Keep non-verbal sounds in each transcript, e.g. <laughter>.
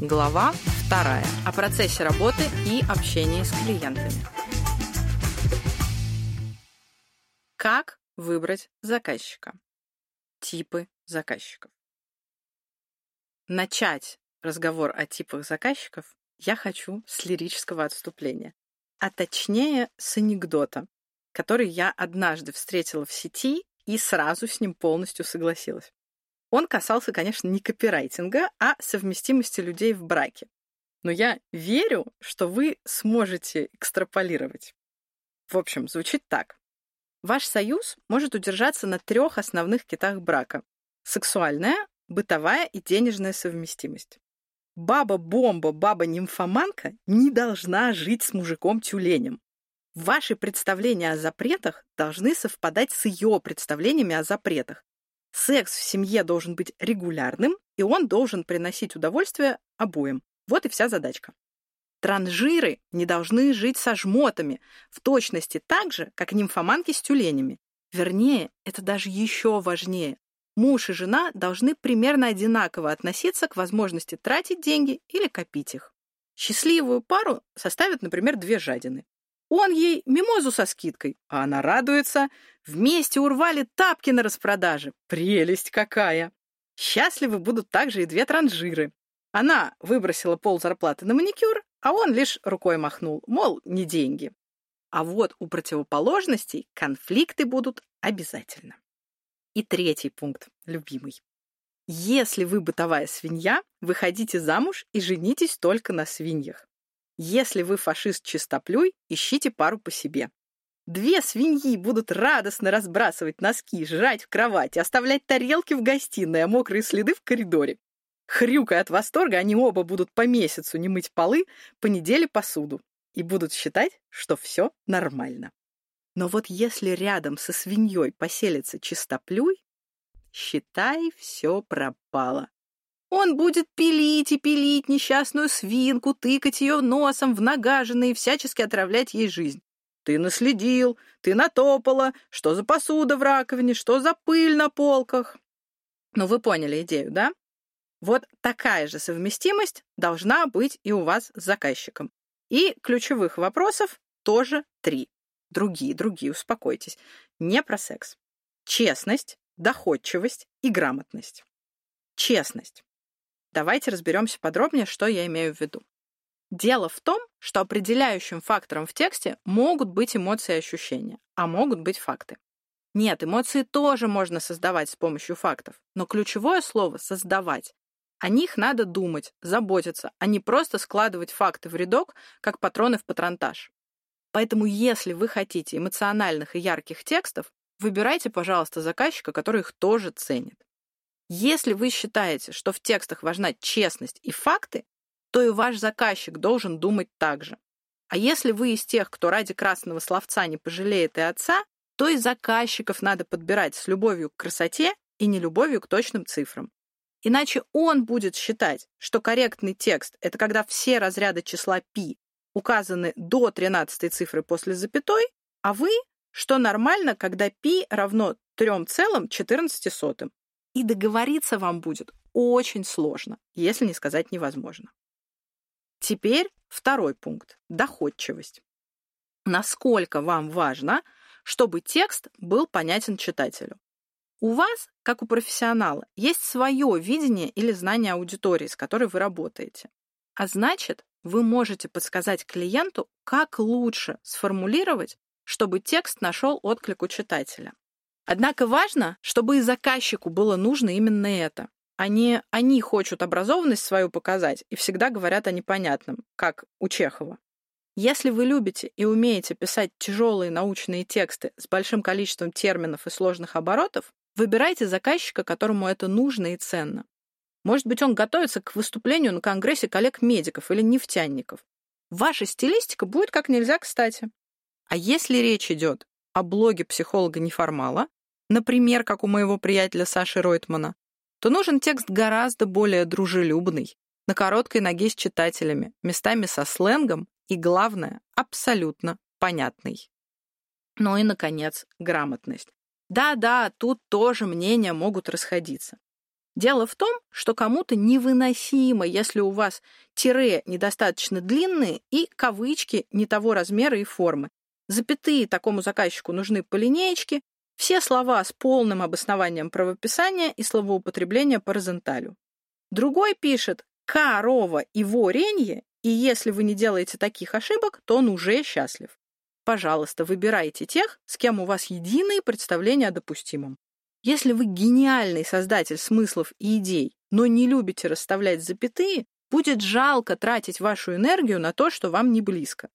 Глава вторая. О процессе работы и общении с клиентами. Как выбрать заказчика? Типы заказчиков. Начать разговор о типах заказчиков я хочу с лирического отступления, а точнее с анекдота, который я однажды встретила в сети и сразу с ним полностью согласилась. Он касался, конечно, не копирайтинга, а совместимости людей в браке. Но я верю, что вы сможете экстраполировать. В общем, звучит так. Ваш союз может удержаться на трех основных китах брака. Сексуальная, бытовая и денежная совместимость. Баба-бомба, баба-нимфоманка не должна жить с мужиком-тюленем. Ваши представления о запретах должны совпадать с ее представлениями о запретах. Секс в семье должен быть регулярным, и он должен приносить удовольствие обоим. Вот и вся задачка. Транжиры не должны жить со жмотами, в точности так же, как нимфоманки с тюленями. Вернее, это даже еще важнее. Муж и жена должны примерно одинаково относиться к возможности тратить деньги или копить их. Счастливую пару составят, например, две жадины. Он ей мимозу со скидкой, а она радуется. Вместе урвали тапки на распродаже. Прелесть какая! Счастливы будут также и две транжиры. Она выбросила пол зарплаты на маникюр, а он лишь рукой махнул, мол, не деньги. А вот у противоположностей конфликты будут обязательно. И третий пункт, любимый. Если вы бытовая свинья, выходите замуж и женитесь только на свиньях. Если вы фашист-чистоплюй, ищите пару по себе. Две свиньи будут радостно разбрасывать носки, жрать в кровати, оставлять тарелки в гостиной, а мокрые следы в коридоре. Хрюкая от восторга, они оба будут по месяцу не мыть полы, по неделе посуду и будут считать, что все нормально. Но вот если рядом со свиньей поселится чистоплюй, считай, все пропало. Он будет пилить и пилить несчастную свинку, тыкать ее носом в нагаженные и всячески отравлять ей жизнь. Ты наследил, ты натопала, что за посуда в раковине, что за пыль на полках. Ну, вы поняли идею, да? Вот такая же совместимость должна быть и у вас с заказчиком. И ключевых вопросов тоже три. Другие, другие, успокойтесь. Не про секс. Честность, доходчивость и грамотность. Честность. Давайте разберемся подробнее, что я имею в виду. Дело в том, что определяющим фактором в тексте могут быть эмоции и ощущения, а могут быть факты. Нет, эмоции тоже можно создавать с помощью фактов, но ключевое слово «создавать». О них надо думать, заботиться, а не просто складывать факты в рядок, как патроны в патронтаж. Поэтому если вы хотите эмоциональных и ярких текстов, выбирайте, пожалуйста, заказчика, который их тоже ценит. Если вы считаете, что в текстах важна честность и факты, то и ваш заказчик должен думать так же. А если вы из тех, кто ради красного словца не пожалеет и отца, то и заказчиков надо подбирать с любовью к красоте и не любовью к точным цифрам. Иначе он будет считать, что корректный текст — это когда все разряды числа π указаны до 13 цифры после запятой, а вы, что нормально, когда π равно 3,14 и договориться вам будет очень сложно, если не сказать невозможно. Теперь второй пункт – доходчивость. Насколько вам важно, чтобы текст был понятен читателю? У вас, как у профессионала, есть свое видение или знание аудитории, с которой вы работаете. А значит, вы можете подсказать клиенту, как лучше сформулировать, чтобы текст нашел отклик у читателя. Однако важно, чтобы и заказчику было нужно именно это. Они, они хотят образованность свою показать и всегда говорят о непонятном, как у Чехова. Если вы любите и умеете писать тяжелые научные тексты с большим количеством терминов и сложных оборотов, выбирайте заказчика, которому это нужно и ценно. Может быть, он готовится к выступлению на конгрессе коллег-медиков или нефтяников. Ваша стилистика будет как нельзя кстати. А если речь идет о блоге психолога-неформала, например, как у моего приятеля Саши Ройтмана, то нужен текст гораздо более дружелюбный, на короткой ноге с читателями, местами со сленгом и, главное, абсолютно понятный. Ну и, наконец, грамотность. Да-да, тут тоже мнения могут расходиться. Дело в том, что кому-то невыносимо, если у вас тире недостаточно длинные и кавычки не того размера и формы. Запятые такому заказчику нужны по линеечке, все слова с полным обоснованием правописания и словоупотребления по розенталю. Другой пишет «корова и воренье», и если вы не делаете таких ошибок, то он уже счастлив. Пожалуйста, выбирайте тех, с кем у вас единые представления о допустимом. Если вы гениальный создатель смыслов и идей, но не любите расставлять запятые, будет жалко тратить вашу энергию на то, что вам не близко.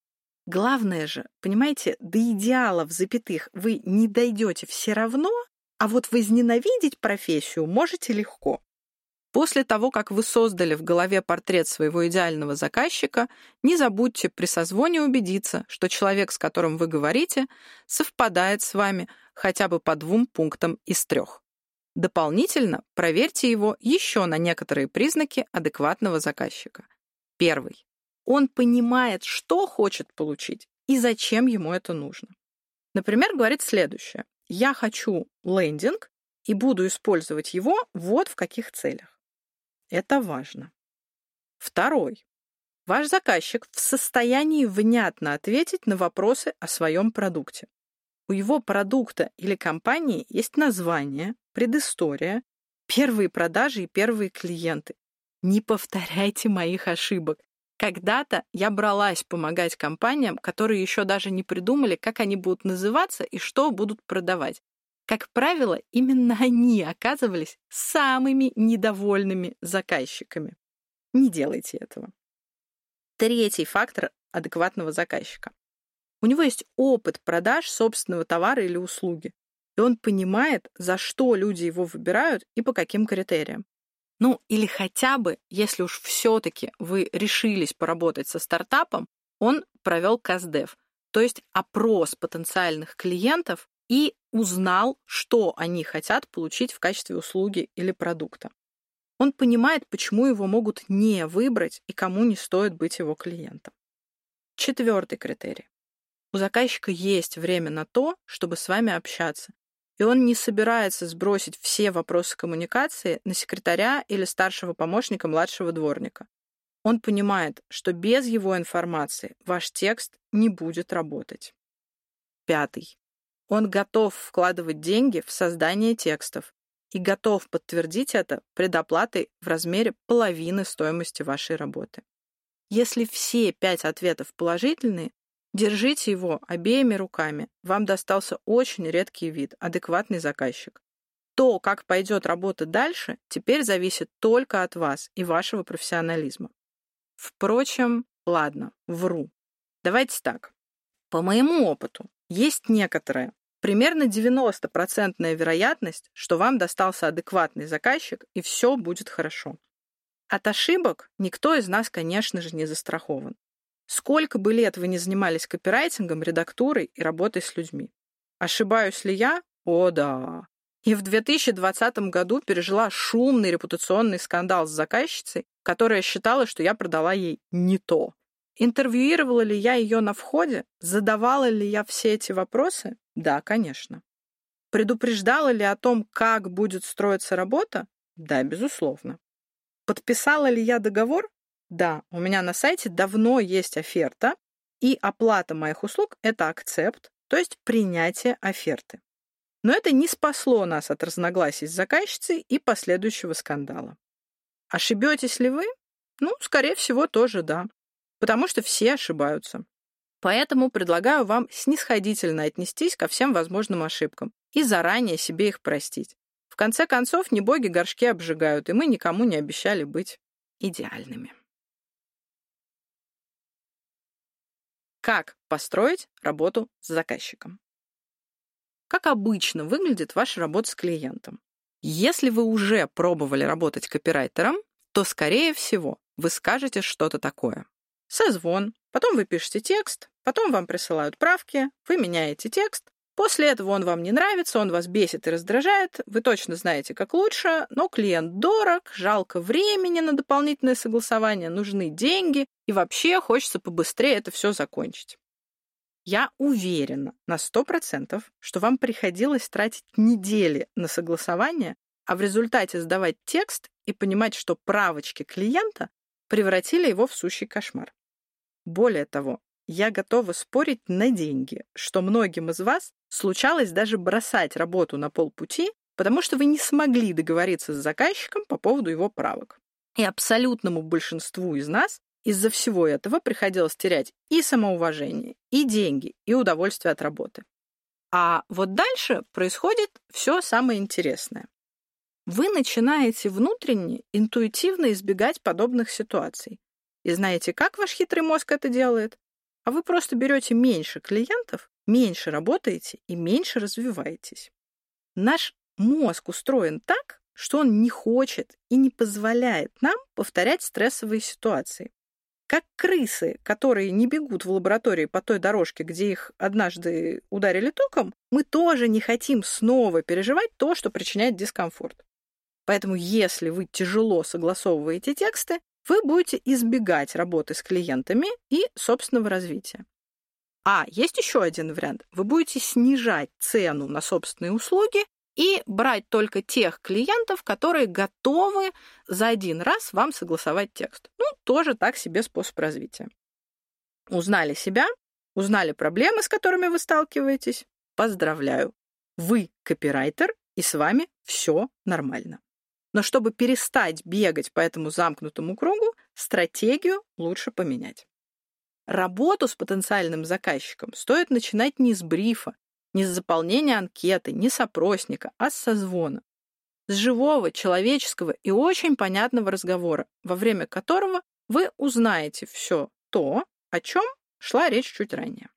Главное же, понимаете, до идеалов запятых вы не дойдете все равно, а вот возненавидеть профессию можете легко. После того, как вы создали в голове портрет своего идеального заказчика, не забудьте при созвоне убедиться, что человек, с которым вы говорите, совпадает с вами хотя бы по двум пунктам из трех. Дополнительно проверьте его еще на некоторые признаки адекватного заказчика. Первый. Он понимает, что хочет получить и зачем ему это нужно. Например, говорит следующее. Я хочу лендинг и буду использовать его вот в каких целях. Это важно. Второй. Ваш заказчик в состоянии внятно ответить на вопросы о своем продукте. У его продукта или компании есть название, предыстория, первые продажи и первые клиенты. Не повторяйте моих ошибок. Когда-то я бралась помогать компаниям, которые еще даже не придумали, как они будут называться и что будут продавать. Как правило, именно они оказывались самыми недовольными заказчиками. Не делайте этого. Третий фактор адекватного заказчика. У него есть опыт продаж собственного товара или услуги, и он понимает, за что люди его выбирают и по каким критериям. Ну, или хотя бы, если уж все-таки вы решились поработать со стартапом, он провел КАЗДЕВ, то есть опрос потенциальных клиентов и узнал, что они хотят получить в качестве услуги или продукта. Он понимает, почему его могут не выбрать и кому не стоит быть его клиентом. Четвертый критерий. У заказчика есть время на то, чтобы с вами общаться, и он не собирается сбросить все вопросы коммуникации на секретаря или старшего помощника младшего дворника. Он понимает, что без его информации ваш текст не будет работать. Пятый. Он готов вкладывать деньги в создание текстов и готов подтвердить это предоплатой в размере половины стоимости вашей работы. Если все пять ответов положительные, держите его обеими руками. Вам достался очень редкий вид, адекватный заказчик. То, как пойдет работа дальше, теперь зависит только от вас и вашего профессионализма. Впрочем, ладно, вру. Давайте так. По моему опыту, есть некоторые примерно 90% вероятность, что вам достался адекватный заказчик, и все будет хорошо. От ошибок никто из нас, конечно же, не застрахован. Сколько бы лет вы ни занимались копирайтингом, редактурой и работой с людьми? Ошибаюсь ли я? О, да. И в 2020 году пережила шумный репутационный скандал с заказчицей, которая считала, что я продала ей не то. Интервьюировала ли я ее на входе? Задавала ли я все эти вопросы? Да, конечно. Предупреждала ли о том, как будет строиться работа? Да, безусловно. Подписала ли я договор? Да, у меня на сайте давно есть оферта, и оплата моих услуг — это акцепт, то есть принятие оферты. Но это не спасло нас от разногласий с заказчицей и последующего скандала. Ошибетесь ли вы? Ну, скорее всего, тоже да потому что все ошибаются. Поэтому предлагаю вам снисходительно отнестись ко всем возможным ошибкам и заранее себе их простить. В конце концов, не боги горшки обжигают, и мы никому не обещали быть идеальными. Как построить работу с заказчиком? Как обычно выглядит ваша работа с клиентом? Если вы уже пробовали работать копирайтером, то, скорее всего, вы скажете что-то такое созвон, потом вы пишете текст, потом вам присылают правки, вы меняете текст, После этого он вам не нравится, он вас бесит и раздражает, вы точно знаете, как лучше, но клиент дорог, жалко времени на дополнительное согласование, нужны деньги, и вообще хочется побыстрее это все закончить. Я уверена на 100%, что вам приходилось тратить недели на согласование, а в результате сдавать текст и понимать, что правочки клиента превратили его в сущий кошмар. Более того, я готова спорить на деньги, что многим из вас случалось даже бросать работу на полпути, потому что вы не смогли договориться с заказчиком по поводу его правок. И абсолютному большинству из нас из-за всего этого приходилось терять и самоуважение, и деньги, и удовольствие от работы. А вот дальше происходит все самое интересное. Вы начинаете внутренне интуитивно избегать подобных ситуаций. И знаете, как ваш хитрый мозг это делает? А вы просто берете меньше клиентов, меньше работаете и меньше развиваетесь. Наш мозг устроен так, что он не хочет и не позволяет нам повторять стрессовые ситуации. Как крысы, которые не бегут в лаборатории по той дорожке, где их однажды ударили током, мы тоже не хотим снова переживать то, что причиняет дискомфорт. Поэтому если вы тяжело согласовываете тексты, вы будете избегать работы с клиентами и собственного развития. А есть еще один вариант. Вы будете снижать цену на собственные услуги и брать только тех клиентов, которые готовы за один раз вам согласовать текст. Ну, тоже так себе способ развития. Узнали себя, узнали проблемы, с которыми вы сталкиваетесь. Поздравляю. Вы копирайтер, и с вами все нормально. Но чтобы перестать бегать по этому замкнутому кругу, стратегию лучше поменять. Работу с потенциальным заказчиком стоит начинать не с брифа, не с заполнения анкеты, не с опросника, а с созвона. С живого, человеческого и очень понятного разговора, во время которого вы узнаете все то, о чем шла речь чуть ранее.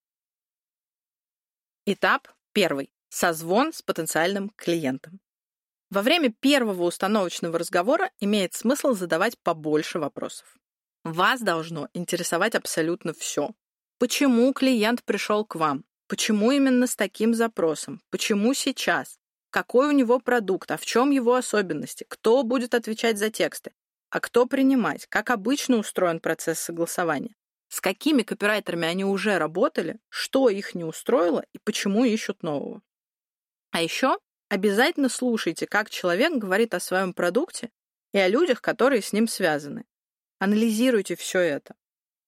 Этап первый. Созвон с потенциальным клиентом. Во время первого установочного разговора имеет смысл задавать побольше вопросов. Вас должно интересовать абсолютно все. Почему клиент пришел к вам? Почему именно с таким запросом? Почему сейчас? Какой у него продукт? А в чем его особенности? Кто будет отвечать за тексты? А кто принимать? Как обычно устроен процесс согласования? С какими копирайтерами они уже работали? Что их не устроило и почему ищут нового? А еще обязательно слушайте, как человек говорит о своем продукте и о людях, которые с ним связаны. Анализируйте все это.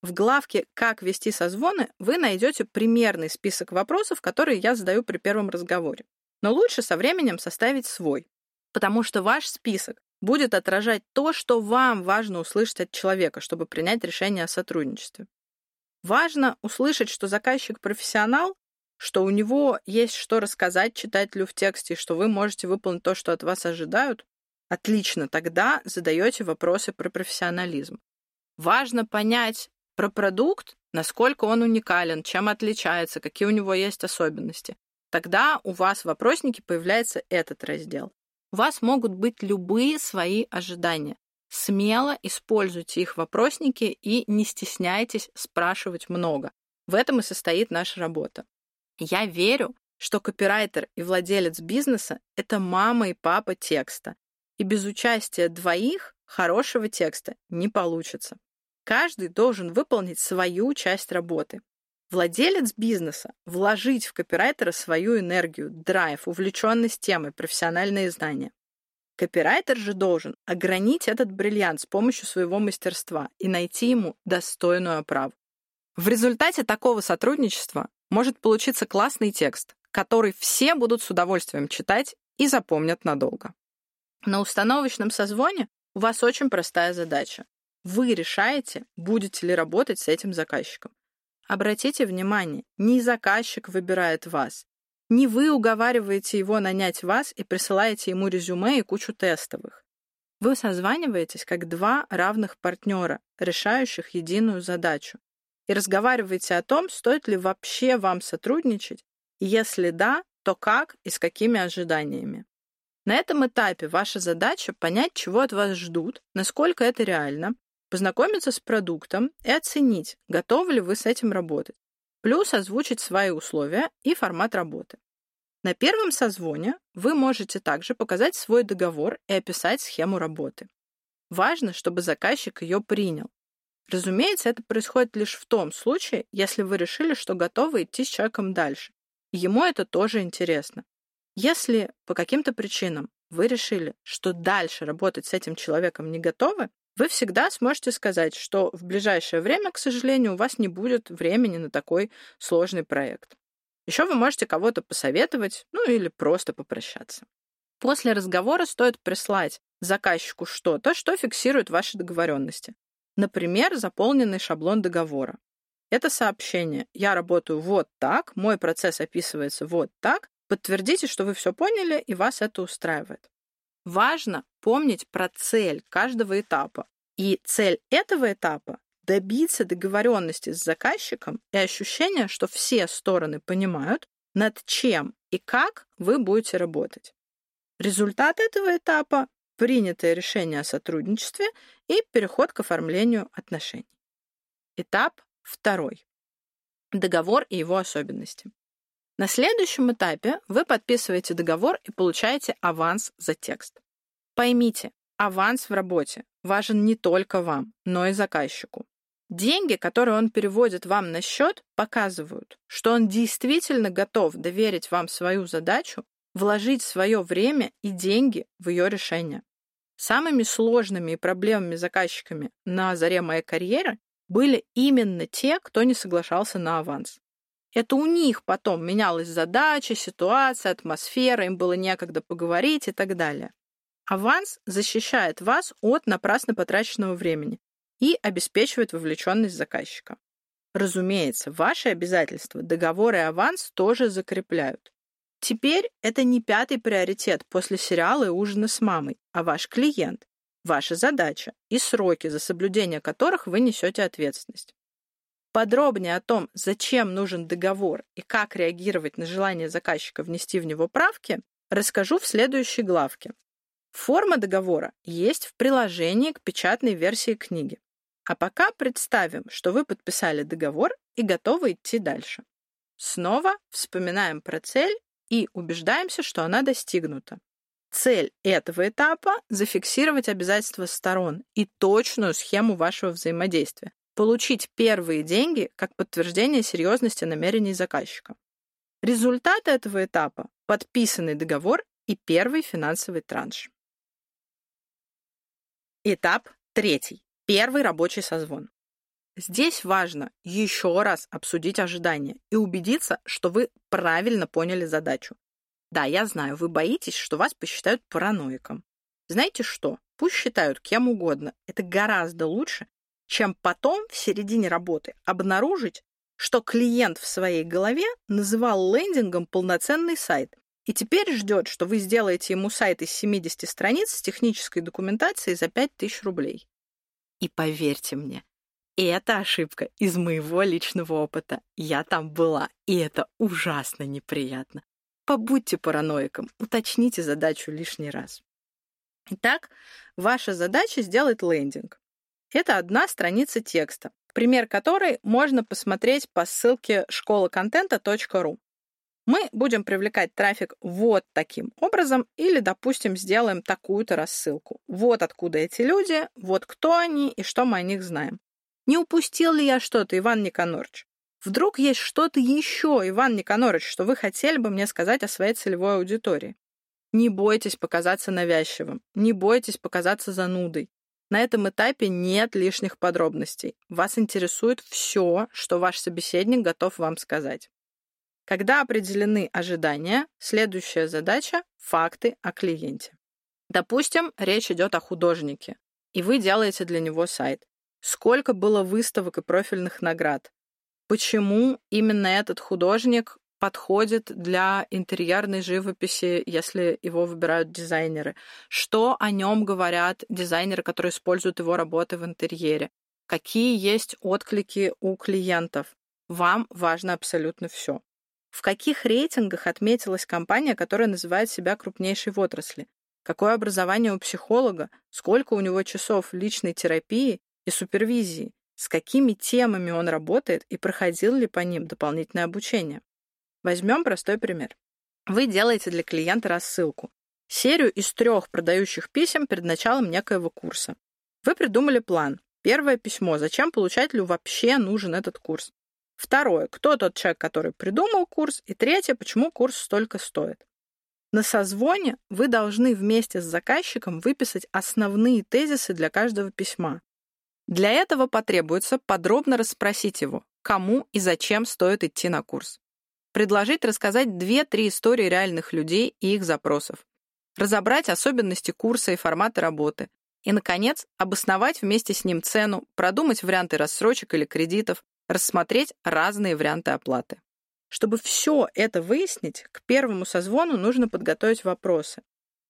В главке «Как вести созвоны» вы найдете примерный список вопросов, которые я задаю при первом разговоре. Но лучше со временем составить свой, потому что ваш список будет отражать то, что вам важно услышать от человека, чтобы принять решение о сотрудничестве. Важно услышать, что заказчик профессионал, что у него есть что рассказать читателю в тексте, что вы можете выполнить то, что от вас ожидают. Отлично, тогда задаете вопросы про профессионализм. Важно понять, про продукт, насколько он уникален, чем отличается, какие у него есть особенности. Тогда у вас в вопроснике появляется этот раздел. У вас могут быть любые свои ожидания. Смело используйте их в вопроснике и не стесняйтесь спрашивать много. В этом и состоит наша работа. Я верю, что копирайтер и владелец бизнеса — это мама и папа текста. И без участия двоих хорошего текста не получится. Каждый должен выполнить свою часть работы. Владелец бизнеса – вложить в копирайтера свою энергию, драйв, увлеченность темой, профессиональные знания. Копирайтер же должен огранить этот бриллиант с помощью своего мастерства и найти ему достойную оправу. В результате такого сотрудничества может получиться классный текст, который все будут с удовольствием читать и запомнят надолго. На установочном созвоне у вас очень простая задача вы решаете, будете ли работать с этим заказчиком. Обратите внимание, не заказчик выбирает вас. Не вы уговариваете его нанять вас и присылаете ему резюме и кучу тестовых. Вы созваниваетесь как два равных партнера, решающих единую задачу, и разговариваете о том, стоит ли вообще вам сотрудничать, и если да, то как и с какими ожиданиями. На этом этапе ваша задача понять, чего от вас ждут, насколько это реально, познакомиться с продуктом и оценить, готовы ли вы с этим работать. Плюс озвучить свои условия и формат работы. На первом созвоне вы можете также показать свой договор и описать схему работы. Важно, чтобы заказчик ее принял. Разумеется, это происходит лишь в том случае, если вы решили, что готовы идти с человеком дальше. ему это тоже интересно. Если по каким-то причинам вы решили, что дальше работать с этим человеком не готовы, вы всегда сможете сказать, что в ближайшее время, к сожалению, у вас не будет времени на такой сложный проект. Еще вы можете кого-то посоветовать, ну или просто попрощаться. После разговора стоит прислать заказчику что-то, что фиксирует ваши договоренности. Например, заполненный шаблон договора. Это сообщение «Я работаю вот так, мой процесс описывается вот так, подтвердите, что вы все поняли и вас это устраивает». Важно помнить про цель каждого этапа. И цель этого этапа — добиться договоренности с заказчиком и ощущения, что все стороны понимают, над чем и как вы будете работать. Результат этого этапа — принятое решение о сотрудничестве и переход к оформлению отношений. Этап второй. Договор и его особенности. На следующем этапе вы подписываете договор и получаете аванс за текст. Поймите, аванс в работе важен не только вам, но и заказчику. Деньги, которые он переводит вам на счет, показывают, что он действительно готов доверить вам свою задачу, вложить свое время и деньги в ее решение. Самыми сложными и проблемными заказчиками на заре моей карьеры были именно те, кто не соглашался на аванс. Это у них потом менялась задача, ситуация, атмосфера, им было некогда поговорить и так далее. Аванс защищает вас от напрасно потраченного времени и обеспечивает вовлеченность заказчика. Разумеется, ваши обязательства, договоры и аванс тоже закрепляют. Теперь это не пятый приоритет после сериала и ужина с мамой, а ваш клиент, ваша задача и сроки, за соблюдение которых вы несете ответственность. Подробнее о том, зачем нужен договор и как реагировать на желание заказчика внести в него правки, расскажу в следующей главке. Форма договора есть в приложении к печатной версии книги. А пока представим, что вы подписали договор и готовы идти дальше. Снова вспоминаем про цель и убеждаемся, что она достигнута. Цель этого этапа — зафиксировать обязательства сторон и точную схему вашего взаимодействия, получить первые деньги как подтверждение серьезности намерений заказчика. Результат этого этапа — подписанный договор и первый финансовый транш. Этап третий. Первый рабочий созвон. Здесь важно еще раз обсудить ожидания и убедиться, что вы правильно поняли задачу. Да, я знаю, вы боитесь, что вас посчитают параноиком. Знаете что? Пусть считают кем угодно. Это гораздо лучше, чем потом в середине работы обнаружить, что клиент в своей голове называл лендингом полноценный сайт и теперь ждет, что вы сделаете ему сайт из 70 страниц с технической документацией за 5000 рублей. И поверьте мне, это ошибка из моего личного опыта. Я там была, и это ужасно неприятно. Побудьте параноиком, уточните задачу лишний раз. Итак, ваша задача сделать лендинг. Это одна страница текста, пример которой можно посмотреть по ссылке школаконтента.ру. Мы будем привлекать трафик вот таким образом или, допустим, сделаем такую-то рассылку. Вот откуда эти люди, вот кто они и что мы о них знаем. Не упустил ли я что-то, Иван Никонорович? Вдруг есть что-то еще, Иван Никонорович, что вы хотели бы мне сказать о своей целевой аудитории? Не бойтесь показаться навязчивым, не бойтесь показаться занудой. На этом этапе нет лишних подробностей. Вас интересует все, что ваш собеседник готов вам сказать. Когда определены ожидания, следующая задача — факты о клиенте. Допустим, речь идет о художнике, и вы делаете для него сайт. Сколько было выставок и профильных наград? Почему именно этот художник подходит для интерьерной живописи, если его выбирают дизайнеры? Что о нем говорят дизайнеры, которые используют его работы в интерьере? Какие есть отклики у клиентов? Вам важно абсолютно все. В каких рейтингах отметилась компания, которая называет себя крупнейшей в отрасли? Какое образование у психолога? Сколько у него часов личной терапии и супервизии? С какими темами он работает и проходил ли по ним дополнительное обучение? Возьмем простой пример. Вы делаете для клиента рассылку. Серию из трех продающих писем перед началом некоего курса. Вы придумали план. Первое письмо. Зачем получателю вообще нужен этот курс? Второе. Кто тот человек, который придумал курс? И третье. Почему курс столько стоит? На созвоне вы должны вместе с заказчиком выписать основные тезисы для каждого письма. Для этого потребуется подробно расспросить его, кому и зачем стоит идти на курс. Предложить рассказать 2-3 истории реальных людей и их запросов. Разобрать особенности курса и форматы работы. И, наконец, обосновать вместе с ним цену, продумать варианты рассрочек или кредитов, рассмотреть разные варианты оплаты. Чтобы все это выяснить, к первому созвону нужно подготовить вопросы,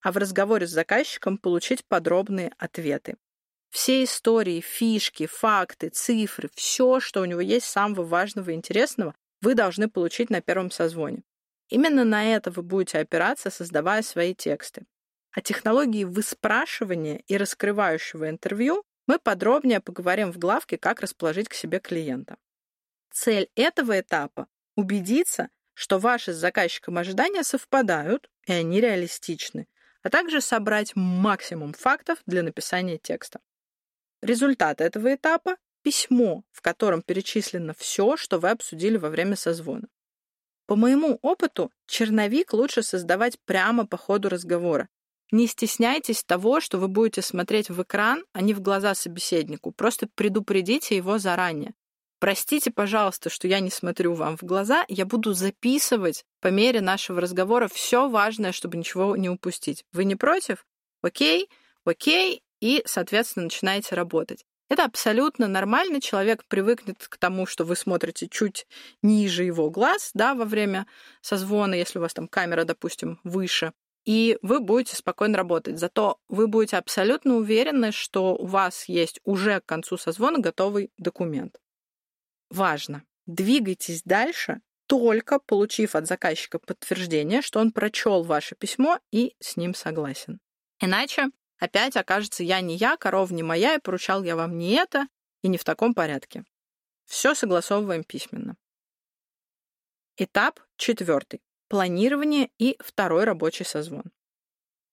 а в разговоре с заказчиком получить подробные ответы. Все истории, фишки, факты, цифры, все, что у него есть самого важного и интересного, вы должны получить на первом созвоне. Именно на это вы будете опираться, создавая свои тексты. О технологии выспрашивания и раскрывающего интервью мы подробнее поговорим в главке «Как расположить к себе клиента». Цель этого этапа убедиться, что ваши с заказчиком ожидания совпадают, и они реалистичны, а также собрать максимум фактов для написания текста. Результат этого этапа — письмо, в котором перечислено все, что вы обсудили во время созвона. По моему опыту, черновик лучше создавать прямо по ходу разговора. Не стесняйтесь того, что вы будете смотреть в экран, а не в глаза собеседнику. Просто предупредите его заранее. Простите, пожалуйста, что я не смотрю вам в глаза. Я буду записывать по мере нашего разговора все важное, чтобы ничего не упустить. Вы не против? Окей, окей, и, соответственно, начинаете работать. Это абсолютно нормально. Человек привыкнет к тому, что вы смотрите чуть ниже его глаз, да, во время созвона, если у вас там камера, допустим, выше. И вы будете спокойно работать. Зато вы будете абсолютно уверены, что у вас есть уже к концу созвона готовый документ. Важно. Двигайтесь дальше, только получив от заказчика подтверждение, что он прочел ваше письмо и с ним согласен. Иначе опять окажется я не я, коров не моя, и поручал я вам не это и не в таком порядке. Все согласовываем письменно. Этап четвертый. Планирование и второй рабочий созвон.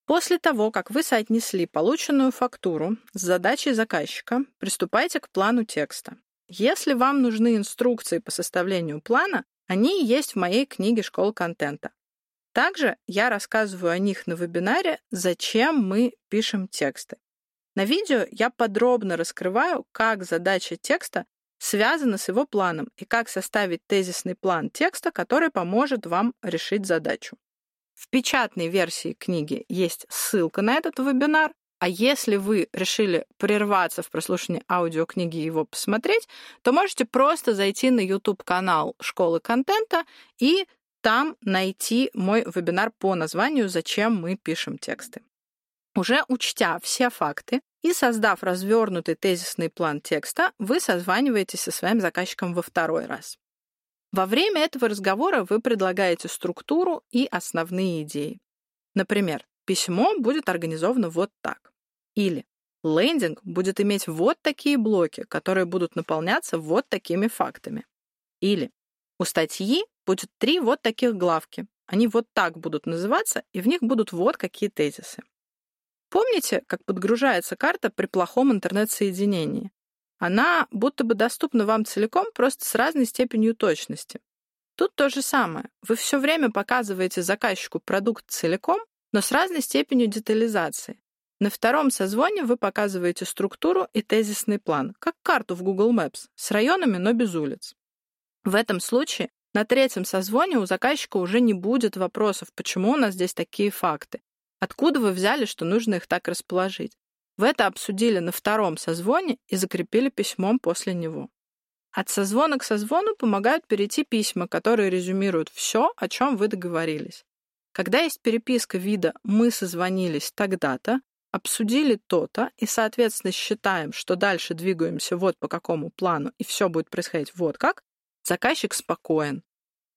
После того, как вы соотнесли полученную фактуру с задачей заказчика, приступайте к плану текста. Если вам нужны инструкции по составлению плана, они есть в моей книге «Школа контента». Также я рассказываю о них на вебинаре «Зачем мы пишем тексты». На видео я подробно раскрываю, как задача текста связана с его планом и как составить тезисный план текста, который поможет вам решить задачу. В печатной версии книги есть ссылка на этот вебинар, а если вы решили прерваться в прослушивании аудиокниги и его посмотреть, то можете просто зайти на YouTube-канал Школы контента и там найти мой вебинар по названию «Зачем мы пишем тексты». Уже учтя все факты и создав развернутый тезисный план текста, вы созваниваетесь со своим заказчиком во второй раз. Во время этого разговора вы предлагаете структуру и основные идеи. Например, письмо будет организовано вот так. Или лендинг будет иметь вот такие блоки, которые будут наполняться вот такими фактами. Или у статьи будет три вот таких главки. Они вот так будут называться, и в них будут вот какие тезисы. Помните, как подгружается карта при плохом интернет-соединении? Она будто бы доступна вам целиком, просто с разной степенью точности. Тут то же самое. Вы все время показываете заказчику продукт целиком, но с разной степенью детализации. На втором созвоне вы показываете структуру и тезисный план, как карту в Google Maps, с районами, но без улиц. В этом случае на третьем созвоне у заказчика уже не будет вопросов, почему у нас здесь такие факты, откуда вы взяли, что нужно их так расположить. Вы это обсудили на втором созвоне и закрепили письмом после него. От созвона к созвону помогают перейти письма, которые резюмируют все, о чем вы договорились. Когда есть переписка вида «мы созвонились тогда-то», обсудили то-то и, соответственно, считаем, что дальше двигаемся вот по какому плану и все будет происходить вот как, заказчик спокоен.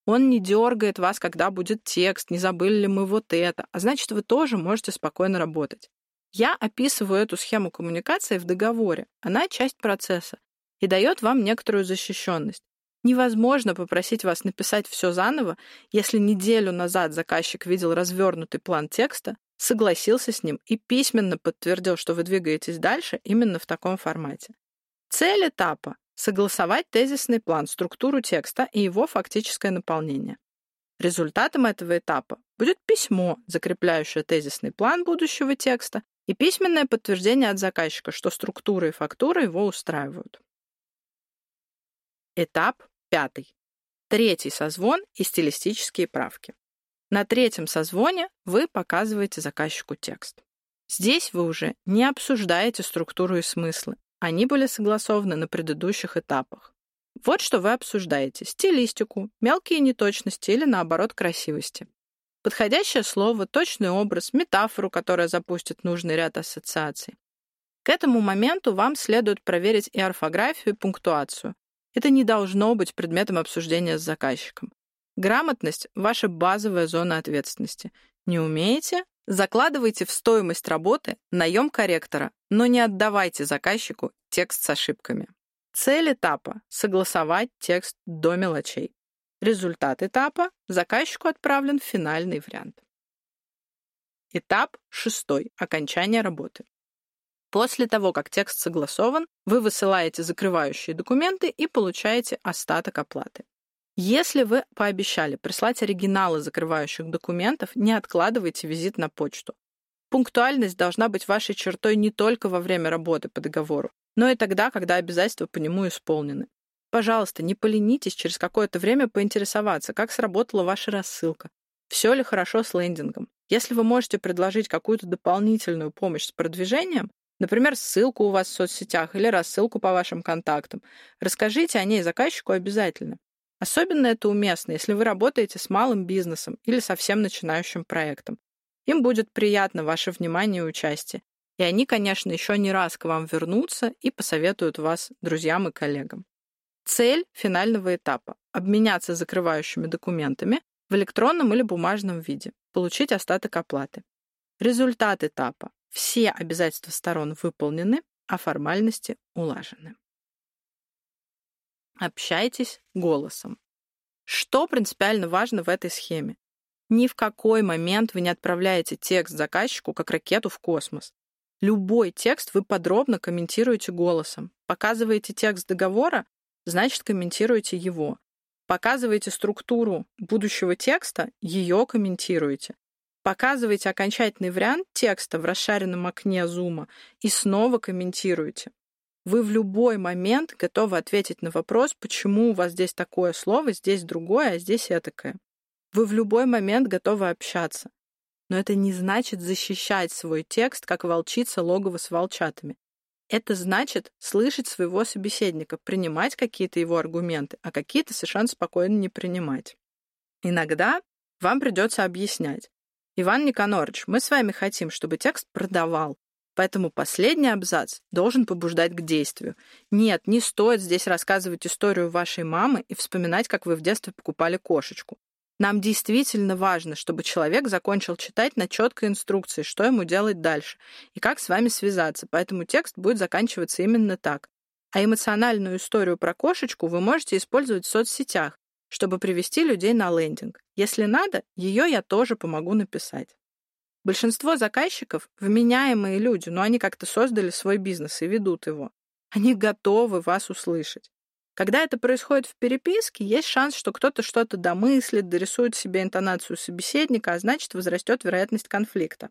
Он не дергает вас, когда будет текст, не забыли ли мы вот это, а значит, вы тоже можете спокойно работать. Я описываю эту схему коммуникации в договоре. Она часть процесса и дает вам некоторую защищенность. Невозможно попросить вас написать все заново, если неделю назад заказчик видел развернутый план текста, согласился с ним и письменно подтвердил, что вы двигаетесь дальше именно в таком формате. Цель этапа — согласовать тезисный план, структуру текста и его фактическое наполнение. Результатом этого этапа будет письмо, закрепляющее тезисный план будущего текста, и письменное подтверждение от заказчика, что структура и фактура его устраивают. Этап пятый. Третий созвон и стилистические правки. На третьем созвоне вы показываете заказчику текст. Здесь вы уже не обсуждаете структуру и смыслы. Они были согласованы на предыдущих этапах. Вот что вы обсуждаете. Стилистику, мелкие неточности или, наоборот, красивости. Подходящее слово, точный образ, метафору, которая запустит нужный ряд ассоциаций. К этому моменту вам следует проверить и орфографию, и пунктуацию. Это не должно быть предметом обсуждения с заказчиком. Грамотность — ваша базовая зона ответственности. Не умеете? Закладывайте в стоимость работы наем корректора, но не отдавайте заказчику текст с ошибками. Цель этапа — согласовать текст до мелочей. Результат этапа — заказчику отправлен финальный вариант. Этап шестой — окончание работы. После того, как текст согласован, вы высылаете закрывающие документы и получаете остаток оплаты. Если вы пообещали прислать оригиналы закрывающих документов, не откладывайте визит на почту. Пунктуальность должна быть вашей чертой не только во время работы по договору, но и тогда, когда обязательства по нему исполнены. Пожалуйста, не поленитесь через какое-то время поинтересоваться, как сработала ваша рассылка, все ли хорошо с лендингом. Если вы можете предложить какую-то дополнительную помощь с продвижением, например, ссылку у вас в соцсетях или рассылку по вашим контактам, расскажите о ней заказчику обязательно. Особенно это уместно, если вы работаете с малым бизнесом или совсем начинающим проектом. Им будет приятно ваше внимание и участие. И они, конечно, еще не раз к вам вернутся и посоветуют вас друзьям и коллегам. Цель финального этапа — обменяться закрывающими документами в электронном или бумажном виде, получить остаток оплаты. Результат этапа — все обязательства сторон выполнены, а формальности улажены. Общайтесь голосом. Что принципиально важно в этой схеме? Ни в какой момент вы не отправляете текст заказчику как ракету в космос. Любой текст вы подробно комментируете голосом. Показываете текст договора, значит, комментируете его. Показываете структуру будущего текста, ее комментируете. Показываете окончательный вариант текста в расшаренном окне зума и снова комментируете. Вы в любой момент готовы ответить на вопрос, почему у вас здесь такое слово, здесь другое, а здесь этакое. Вы в любой момент готовы общаться. Но это не значит защищать свой текст, как волчица логово с волчатами. Это значит слышать своего собеседника, принимать какие-то его аргументы, а какие-то совершенно спокойно не принимать. Иногда вам придется объяснять. Иван Никонорович, мы с вами хотим, чтобы текст продавал, Поэтому последний абзац должен побуждать к действию. Нет, не стоит здесь рассказывать историю вашей мамы и вспоминать, как вы в детстве покупали кошечку. Нам действительно важно, чтобы человек закончил читать на четкой инструкции, что ему делать дальше и как с вами связаться, поэтому текст будет заканчиваться именно так. А эмоциональную историю про кошечку вы можете использовать в соцсетях, чтобы привести людей на лендинг. Если надо, ее я тоже помогу написать. Большинство заказчиков — вменяемые люди, но они как-то создали свой бизнес и ведут его. Они готовы вас услышать. Когда это происходит в переписке, есть шанс, что кто-то что-то домыслит, дорисует себе интонацию собеседника, а значит, возрастет вероятность конфликта.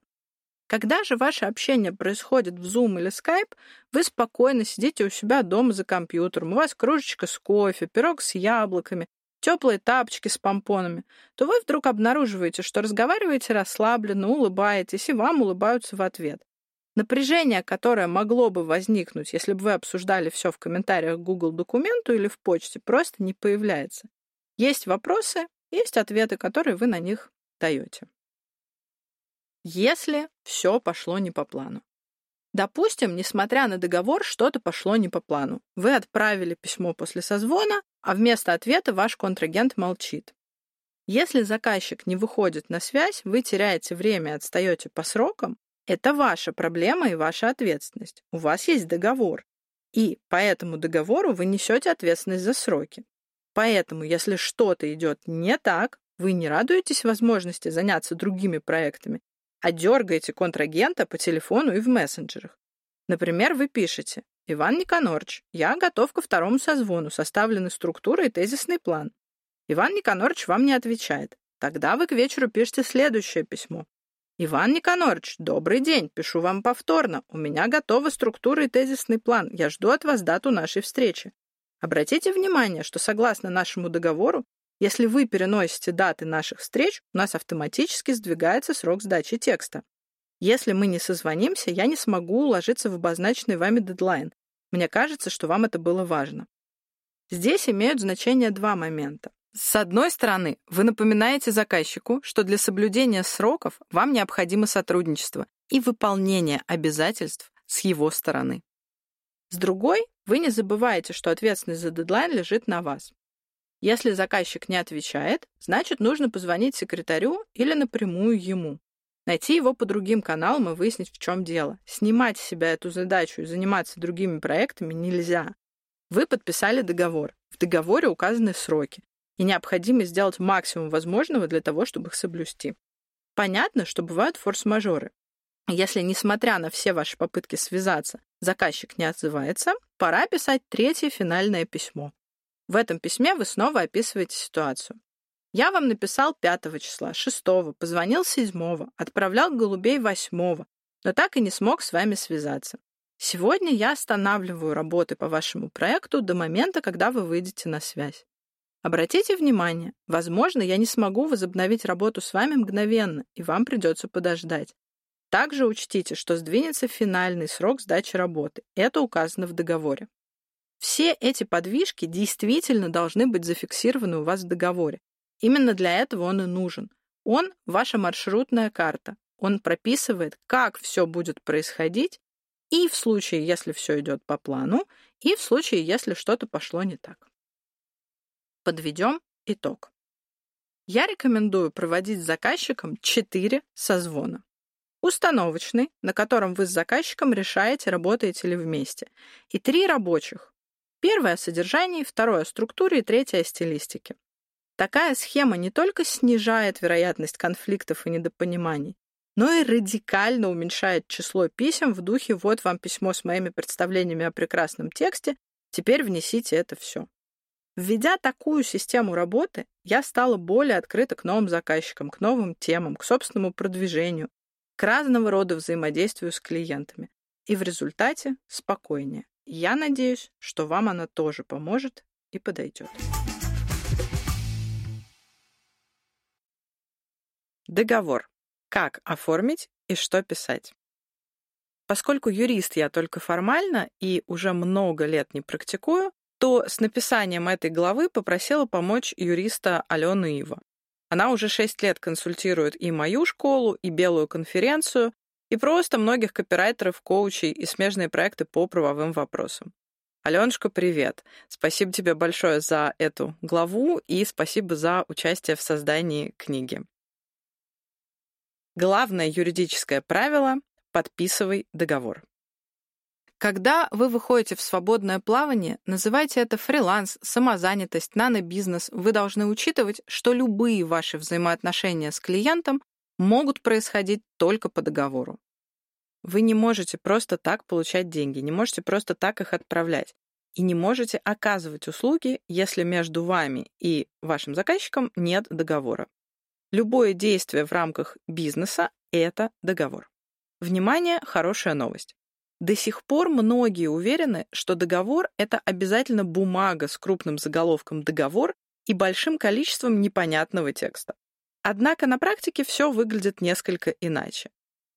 Когда же ваше общение происходит в Zoom или Skype, вы спокойно сидите у себя дома за компьютером, у вас кружечка с кофе, пирог с яблоками, теплые тапочки с помпонами, то вы вдруг обнаруживаете, что разговариваете расслабленно, улыбаетесь, и вам улыбаются в ответ. Напряжение, которое могло бы возникнуть, если бы вы обсуждали все в комментариях Google документу или в почте, просто не появляется. Есть вопросы, есть ответы, которые вы на них даете. Если все пошло не по плану. Допустим, несмотря на договор, что-то пошло не по плану. Вы отправили письмо после созвона, а вместо ответа ваш контрагент молчит. Если заказчик не выходит на связь, вы теряете время и отстаете по срокам, это ваша проблема и ваша ответственность. У вас есть договор. И по этому договору вы несете ответственность за сроки. Поэтому, если что-то идет не так, вы не радуетесь возможности заняться другими проектами а дергаете контрагента по телефону и в мессенджерах. Например, вы пишете «Иван Никонорч, я готов ко второму созвону, составлены структура и тезисный план». Иван Никонорч вам не отвечает. Тогда вы к вечеру пишете следующее письмо. Иван Никонорович, добрый день. Пишу вам повторно. У меня готова структура и тезисный план. Я жду от вас дату нашей встречи. Обратите внимание, что согласно нашему договору, если вы переносите даты наших встреч, у нас автоматически сдвигается срок сдачи текста. Если мы не созвонимся, я не смогу уложиться в обозначенный вами дедлайн. Мне кажется, что вам это было важно. Здесь имеют значение два момента. С одной стороны, вы напоминаете заказчику, что для соблюдения сроков вам необходимо сотрудничество и выполнение обязательств с его стороны. С другой, вы не забываете, что ответственность за дедлайн лежит на вас. Если заказчик не отвечает, значит, нужно позвонить секретарю или напрямую ему. Найти его по другим каналам и выяснить, в чем дело. Снимать с себя эту задачу и заниматься другими проектами нельзя. Вы подписали договор. В договоре указаны сроки и необходимо сделать максимум возможного для того, чтобы их соблюсти. Понятно, что бывают форс-мажоры. Если, несмотря на все ваши попытки связаться, заказчик не отзывается, пора писать третье финальное письмо. В этом письме вы снова описываете ситуацию. Я вам написал 5 числа, 6, позвонил 7, отправлял голубей 8, но так и не смог с вами связаться. Сегодня я останавливаю работы по вашему проекту до момента, когда вы выйдете на связь. Обратите внимание, возможно, я не смогу возобновить работу с вами мгновенно, и вам придется подождать. Также учтите, что сдвинется финальный срок сдачи работы. Это указано в договоре. Все эти подвижки действительно должны быть зафиксированы у вас в договоре. Именно для этого он и нужен. Он — ваша маршрутная карта. Он прописывает, как все будет происходить, и в случае, если все идет по плану, и в случае, если что-то пошло не так. Подведем итог. Я рекомендую проводить с заказчиком 4 созвона. Установочный, на котором вы с заказчиком решаете, работаете ли вместе, и три рабочих. Первое о содержании, второе о структуре и третье о стилистике. Такая схема не только снижает вероятность конфликтов и недопониманий, но и радикально уменьшает число писем в духе «вот вам письмо с моими представлениями о прекрасном тексте, теперь внесите это все». Введя такую систему работы, я стала более открыта к новым заказчикам, к новым темам, к собственному продвижению, к разного рода взаимодействию с клиентами. И в результате спокойнее. Я надеюсь, что вам она тоже поможет и подойдет. Договор. Как оформить и что писать? Поскольку юрист я только формально и уже много лет не практикую, то с написанием этой главы попросила помочь юриста Алену Ива. Она уже шесть лет консультирует и мою школу, и Белую конференцию, и просто многих копирайтеров, коучей и смежные проекты по правовым вопросам. Аленушка, привет! Спасибо тебе большое за эту главу и спасибо за участие в создании книги. Главное юридическое правило — подписывай договор. Когда вы выходите в свободное плавание, называйте это фриланс, самозанятость, нанобизнес, вы должны учитывать, что любые ваши взаимоотношения с клиентом могут происходить только по договору. Вы не можете просто так получать деньги, не можете просто так их отправлять и не можете оказывать услуги, если между вами и вашим заказчиком нет договора. Любое действие в рамках бизнеса — это договор. Внимание, хорошая новость. До сих пор многие уверены, что договор — это обязательно бумага с крупным заголовком «договор» и большим количеством непонятного текста. Однако на практике все выглядит несколько иначе.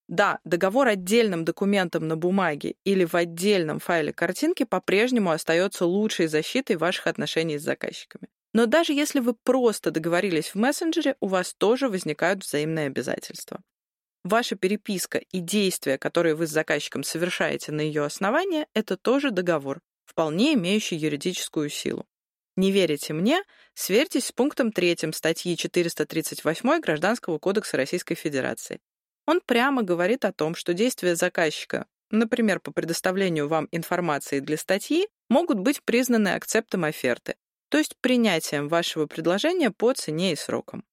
Да, договор отдельным документом на бумаге или в отдельном файле картинки по-прежнему остается лучшей защитой ваших отношений с заказчиками. Но даже если вы просто договорились в мессенджере, у вас тоже возникают взаимные обязательства. Ваша переписка и действия, которые вы с заказчиком совершаете на ее основании, это тоже договор, вполне имеющий юридическую силу. Не верите мне? Сверьтесь с пунктом 3 статьи 438 Гражданского кодекса Российской Федерации. Он прямо говорит о том, что действия заказчика, например, по предоставлению вам информации для статьи, могут быть признаны акцептом оферты, то есть принятием вашего предложения по цене и срокам.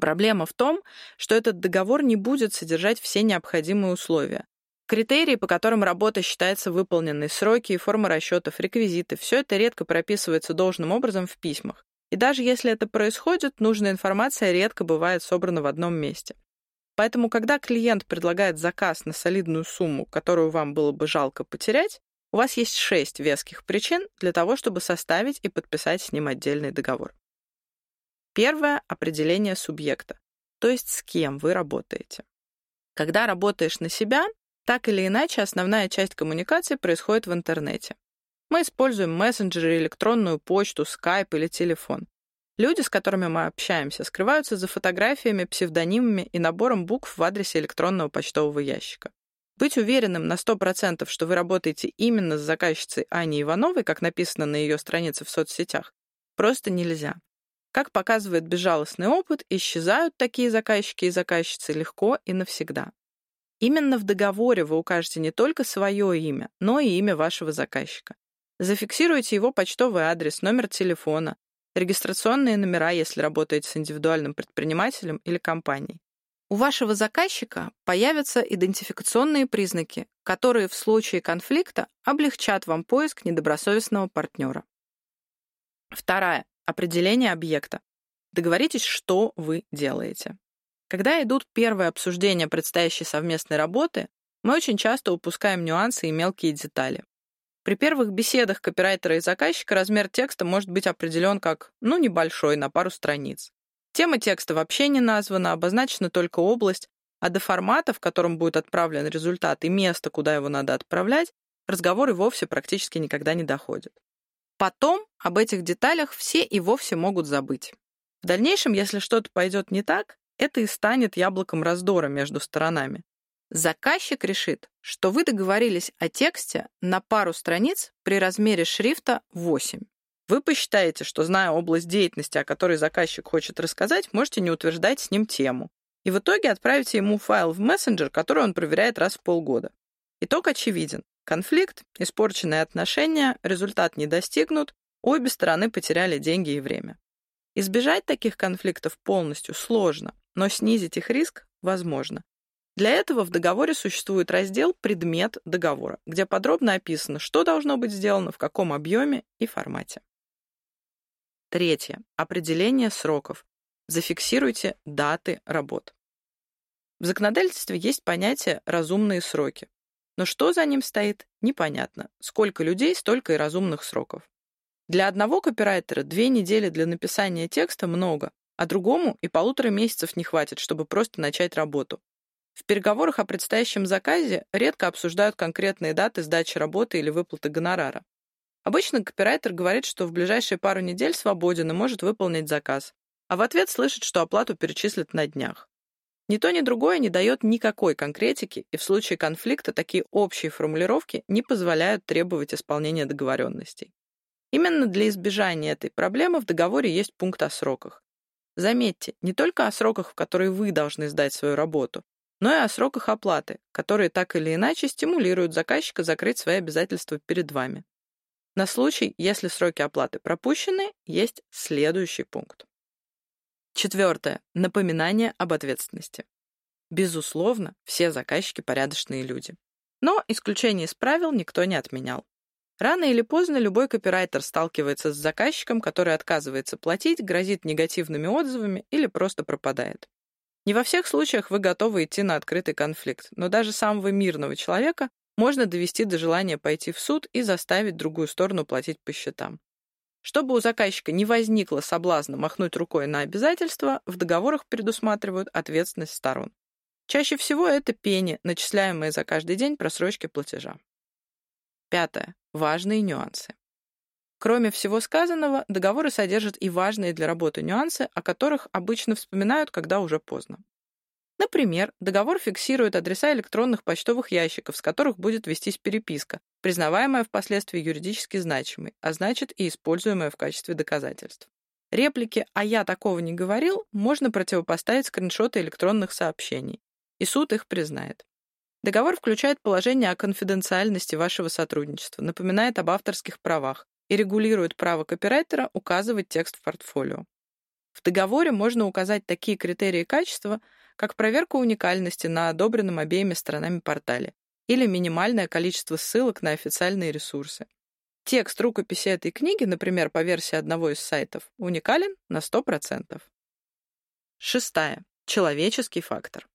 Проблема в том, что этот договор не будет содержать все необходимые условия. Критерии, по которым работа считается выполненной, сроки и форма расчетов, реквизиты – все это редко прописывается должным образом в письмах. И даже если это происходит, нужная информация редко бывает собрана в одном месте. Поэтому, когда клиент предлагает заказ на солидную сумму, которую вам было бы жалко потерять, у вас есть шесть веских причин для того, чтобы составить и подписать с ним отдельный договор. Первое — определение субъекта, то есть с кем вы работаете. Когда работаешь на себя, так или иначе основная часть коммуникации происходит в интернете. Мы используем мессенджеры, электронную почту, скайп или телефон. Люди, с которыми мы общаемся, скрываются за фотографиями, псевдонимами и набором букв в адресе электронного почтового ящика. Быть уверенным на 100%, что вы работаете именно с заказчицей Аней Ивановой, как написано на ее странице в соцсетях, просто нельзя. Как показывает безжалостный опыт, исчезают такие заказчики и заказчицы легко и навсегда. Именно в договоре вы укажете не только свое имя, но и имя вашего заказчика. Зафиксируйте его почтовый адрес, номер телефона, регистрационные номера, если работаете с индивидуальным предпринимателем или компанией. У вашего заказчика появятся идентификационные признаки, которые в случае конфликта облегчат вам поиск недобросовестного партнера. Вторая. Определение объекта. Договоритесь, что вы делаете. Когда идут первые обсуждения предстоящей совместной работы, мы очень часто упускаем нюансы и мелкие детали. При первых беседах копирайтера и заказчика размер текста может быть определен как, ну, небольшой, на пару страниц. Тема текста вообще не названа, обозначена только область, а до формата, в котором будет отправлен результат, и место, куда его надо отправлять, разговор и вовсе практически никогда не доходит. Потом об этих деталях все и вовсе могут забыть. В дальнейшем, если что-то пойдет не так, это и станет яблоком раздора между сторонами. Заказчик решит, что вы договорились о тексте на пару страниц при размере шрифта 8. Вы посчитаете, что, зная область деятельности, о которой заказчик хочет рассказать, можете не утверждать с ним тему. И в итоге отправите ему файл в мессенджер, который он проверяет раз в полгода. Итог очевиден. Конфликт, испорченные отношения, результат не достигнут, обе стороны потеряли деньги и время. Избежать таких конфликтов полностью сложно, но снизить их риск возможно. Для этого в договоре существует раздел «Предмет договора», где подробно описано, что должно быть сделано, в каком объеме и формате. Третье. Определение сроков. Зафиксируйте даты работ. В законодательстве есть понятие «разумные сроки». Но что за ним стоит, непонятно. Сколько людей, столько и разумных сроков. Для одного копирайтера две недели для написания текста много, а другому и полутора месяцев не хватит, чтобы просто начать работу. В переговорах о предстоящем заказе редко обсуждают конкретные даты сдачи работы или выплаты гонорара. Обычно копирайтер говорит, что в ближайшие пару недель свободен и может выполнить заказ, а в ответ слышит, что оплату перечислят на днях. Ни то, ни другое не дает никакой конкретики, и в случае конфликта такие общие формулировки не позволяют требовать исполнения договоренностей. Именно для избежания этой проблемы в договоре есть пункт о сроках. Заметьте, не только о сроках, в которые вы должны сдать свою работу, но и о сроках оплаты, которые так или иначе стимулируют заказчика закрыть свои обязательства перед вами. На случай, если сроки оплаты пропущены, есть следующий пункт. Четвертое. Напоминание об ответственности. Безусловно, все заказчики порядочные люди. Но исключение из правил никто не отменял. Рано или поздно любой копирайтер сталкивается с заказчиком, который отказывается платить, грозит негативными отзывами или просто пропадает. Не во всех случаях вы готовы идти на открытый конфликт, но даже самого мирного человека можно довести до желания пойти в суд и заставить другую сторону платить по счетам. Чтобы у заказчика не возникло соблазна махнуть рукой на обязательства, в договорах предусматривают ответственность сторон. Чаще всего это пени, начисляемые за каждый день просрочки платежа. Пятое. Важные нюансы. Кроме всего сказанного, договоры содержат и важные для работы нюансы, о которых обычно вспоминают, когда уже поздно. Например, договор фиксирует адреса электронных почтовых ящиков, с которых будет вестись переписка, признаваемая впоследствии юридически значимой, а значит и используемая в качестве доказательств. Реплики «а я такого не говорил» можно противопоставить скриншоты электронных сообщений, и суд их признает. Договор включает положение о конфиденциальности вашего сотрудничества, напоминает об авторских правах и регулирует право копирайтера указывать текст в портфолио. В договоре можно указать такие критерии качества, как проверка уникальности на одобренном обеими сторонами портале или минимальное количество ссылок на официальные ресурсы. Текст рукописи этой книги, например, по версии одного из сайтов, уникален на 100%. Шестая. Человеческий фактор.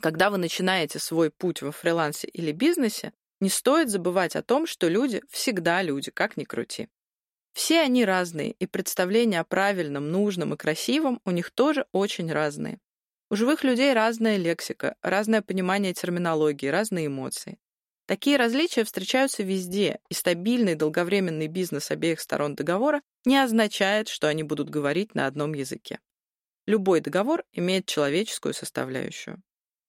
Когда вы начинаете свой путь во фрилансе или бизнесе, не стоит забывать о том, что люди всегда люди, как ни крути. Все они разные, и представления о правильном, нужном и красивом у них тоже очень разные. У живых людей разная лексика, разное понимание терминологии, разные эмоции. Такие различия встречаются везде, и стабильный долговременный бизнес обеих сторон договора не означает, что они будут говорить на одном языке. Любой договор имеет человеческую составляющую.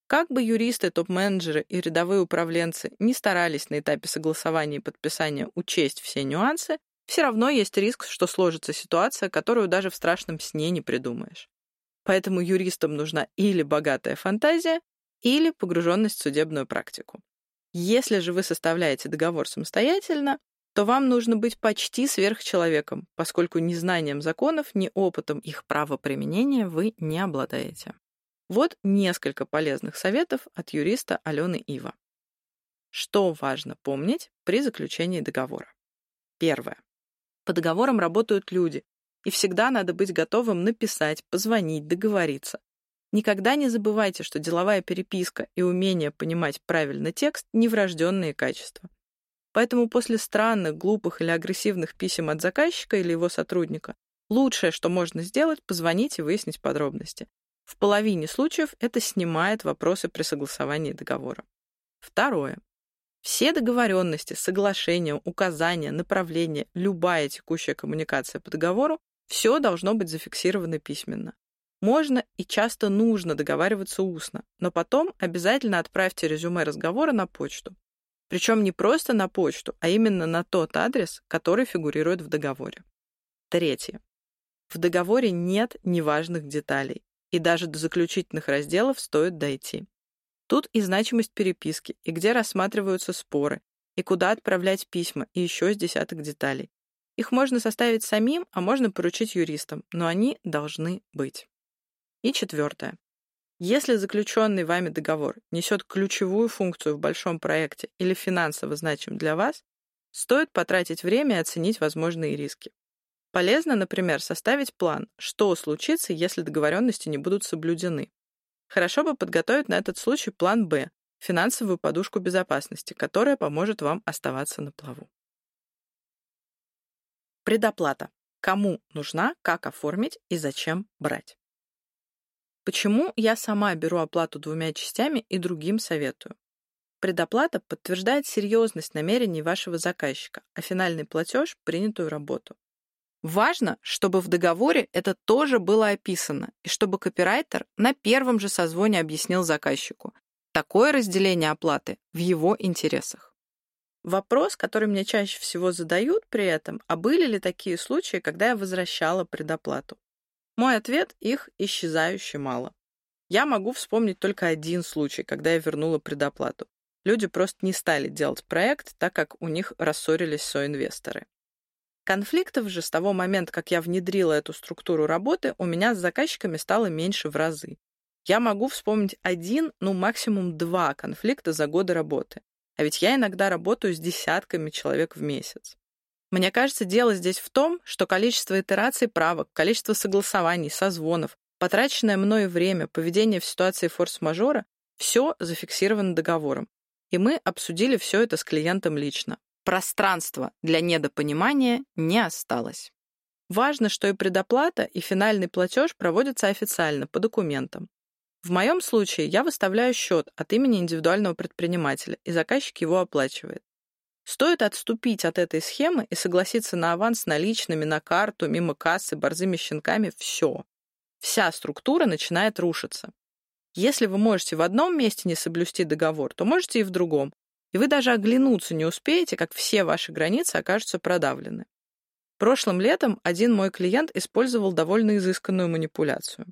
Как бы юристы, топ-менеджеры и рядовые управленцы не старались на этапе согласования и подписания учесть все нюансы, все равно есть риск, что сложится ситуация, которую даже в страшном сне не придумаешь. Поэтому юристам нужна или богатая фантазия, или погруженность в судебную практику. Если же вы составляете договор самостоятельно, то вам нужно быть почти сверхчеловеком, поскольку ни знанием законов, ни опытом их правоприменения вы не обладаете. Вот несколько полезных советов от юриста Алены Ива. Что важно помнить при заключении договора? Первое. По договорам работают люди, и всегда надо быть готовым написать, позвонить, договориться. Никогда не забывайте, что деловая переписка и умение понимать правильно текст – неврожденные качества. Поэтому после странных, глупых или агрессивных писем от заказчика или его сотрудника лучшее, что можно сделать, позвонить и выяснить подробности. В половине случаев это снимает вопросы при согласовании договора. Второе. Все договоренности, соглашения, указания, направления, любая текущая коммуникация по договору, все должно быть зафиксировано письменно. Можно и часто нужно договариваться устно, но потом обязательно отправьте резюме разговора на почту. Причем не просто на почту, а именно на тот адрес, который фигурирует в договоре. Третье. В договоре нет неважных деталей, и даже до заключительных разделов стоит дойти. Тут и значимость переписки, и где рассматриваются споры, и куда отправлять письма, и еще с десяток деталей. Их можно составить самим, а можно поручить юристам, но они должны быть. И четвертое. Если заключенный вами договор несет ключевую функцию в большом проекте или финансово значим для вас, стоит потратить время и оценить возможные риски. Полезно, например, составить план, что случится, если договоренности не будут соблюдены. Хорошо бы подготовить на этот случай план «Б» — финансовую подушку безопасности, которая поможет вам оставаться на плаву. Предоплата. Кому нужна, как оформить и зачем брать. Почему я сама беру оплату двумя частями и другим советую? Предоплата подтверждает серьезность намерений вашего заказчика, а финальный платеж — принятую работу. Важно, чтобы в договоре это тоже было описано, и чтобы копирайтер на первом же созвоне объяснил заказчику. Такое разделение оплаты в его интересах. Вопрос, который мне чаще всего задают при этом, а были ли такие случаи, когда я возвращала предоплату? Мой ответ — их исчезающе мало. Я могу вспомнить только один случай, когда я вернула предоплату. Люди просто не стали делать проект, так как у них рассорились соинвесторы. Конфликтов же с того момента, как я внедрила эту структуру работы, у меня с заказчиками стало меньше в разы. Я могу вспомнить один, ну максимум два конфликта за годы работы. А ведь я иногда работаю с десятками человек в месяц. Мне кажется, дело здесь в том, что количество итераций правок, количество согласований, созвонов, потраченное мною время, поведение в ситуации форс-мажора — все зафиксировано договором. И мы обсудили все это с клиентом лично. Пространства для недопонимания не осталось. Важно, что и предоплата, и финальный платеж проводятся официально, по документам. В моем случае я выставляю счет от имени индивидуального предпринимателя, и заказчик его оплачивает. Стоит отступить от этой схемы и согласиться на аванс наличными, на карту, мимо кассы, борзыми щенками — все. Вся структура начинает рушиться. Если вы можете в одном месте не соблюсти договор, то можете и в другом. И вы даже оглянуться не успеете, как все ваши границы окажутся продавлены. Прошлым летом один мой клиент использовал довольно изысканную манипуляцию.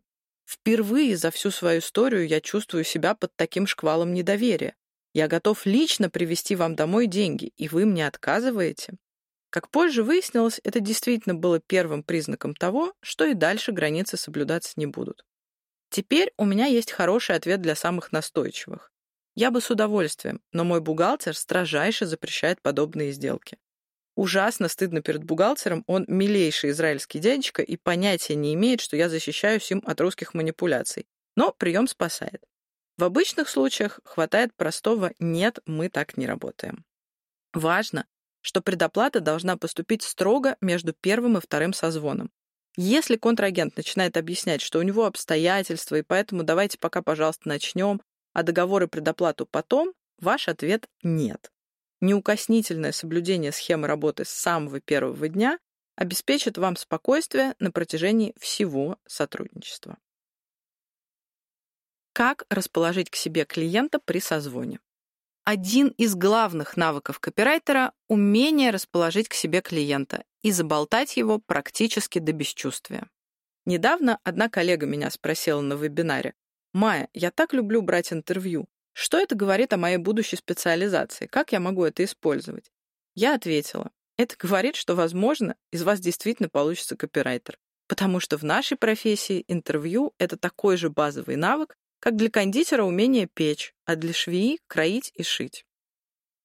Впервые за всю свою историю я чувствую себя под таким шквалом недоверия. Я готов лично привезти вам домой деньги, и вы мне отказываете. Как позже выяснилось, это действительно было первым признаком того, что и дальше границы соблюдаться не будут. Теперь у меня есть хороший ответ для самых настойчивых. Я бы с удовольствием, но мой бухгалтер строжайше запрещает подобные сделки. ужасно стыдно перед бухгалтером, он милейший израильский дядечка и понятия не имеет, что я защищаюсь им от русских манипуляций. Но прием спасает. В обычных случаях хватает простого «нет, мы так не работаем». Важно, что предоплата должна поступить строго между первым и вторым созвоном. Если контрагент начинает объяснять, что у него обстоятельства, и поэтому давайте пока, пожалуйста, начнем, а договор и предоплату потом, ваш ответ — нет. Неукоснительное соблюдение схемы работы с самого первого дня обеспечит вам спокойствие на протяжении всего сотрудничества. Как расположить к себе клиента при созвоне? Один из главных навыков копирайтера — умение расположить к себе клиента и заболтать его практически до бесчувствия. Недавно одна коллега меня спросила на вебинаре, «Майя, я так люблю брать интервью. Что это говорит о моей будущей специализации? Как я могу это использовать? Я ответила, это говорит, что, возможно, из вас действительно получится копирайтер. Потому что в нашей профессии интервью — это такой же базовый навык, как для кондитера умение печь, а для швеи — кроить и шить.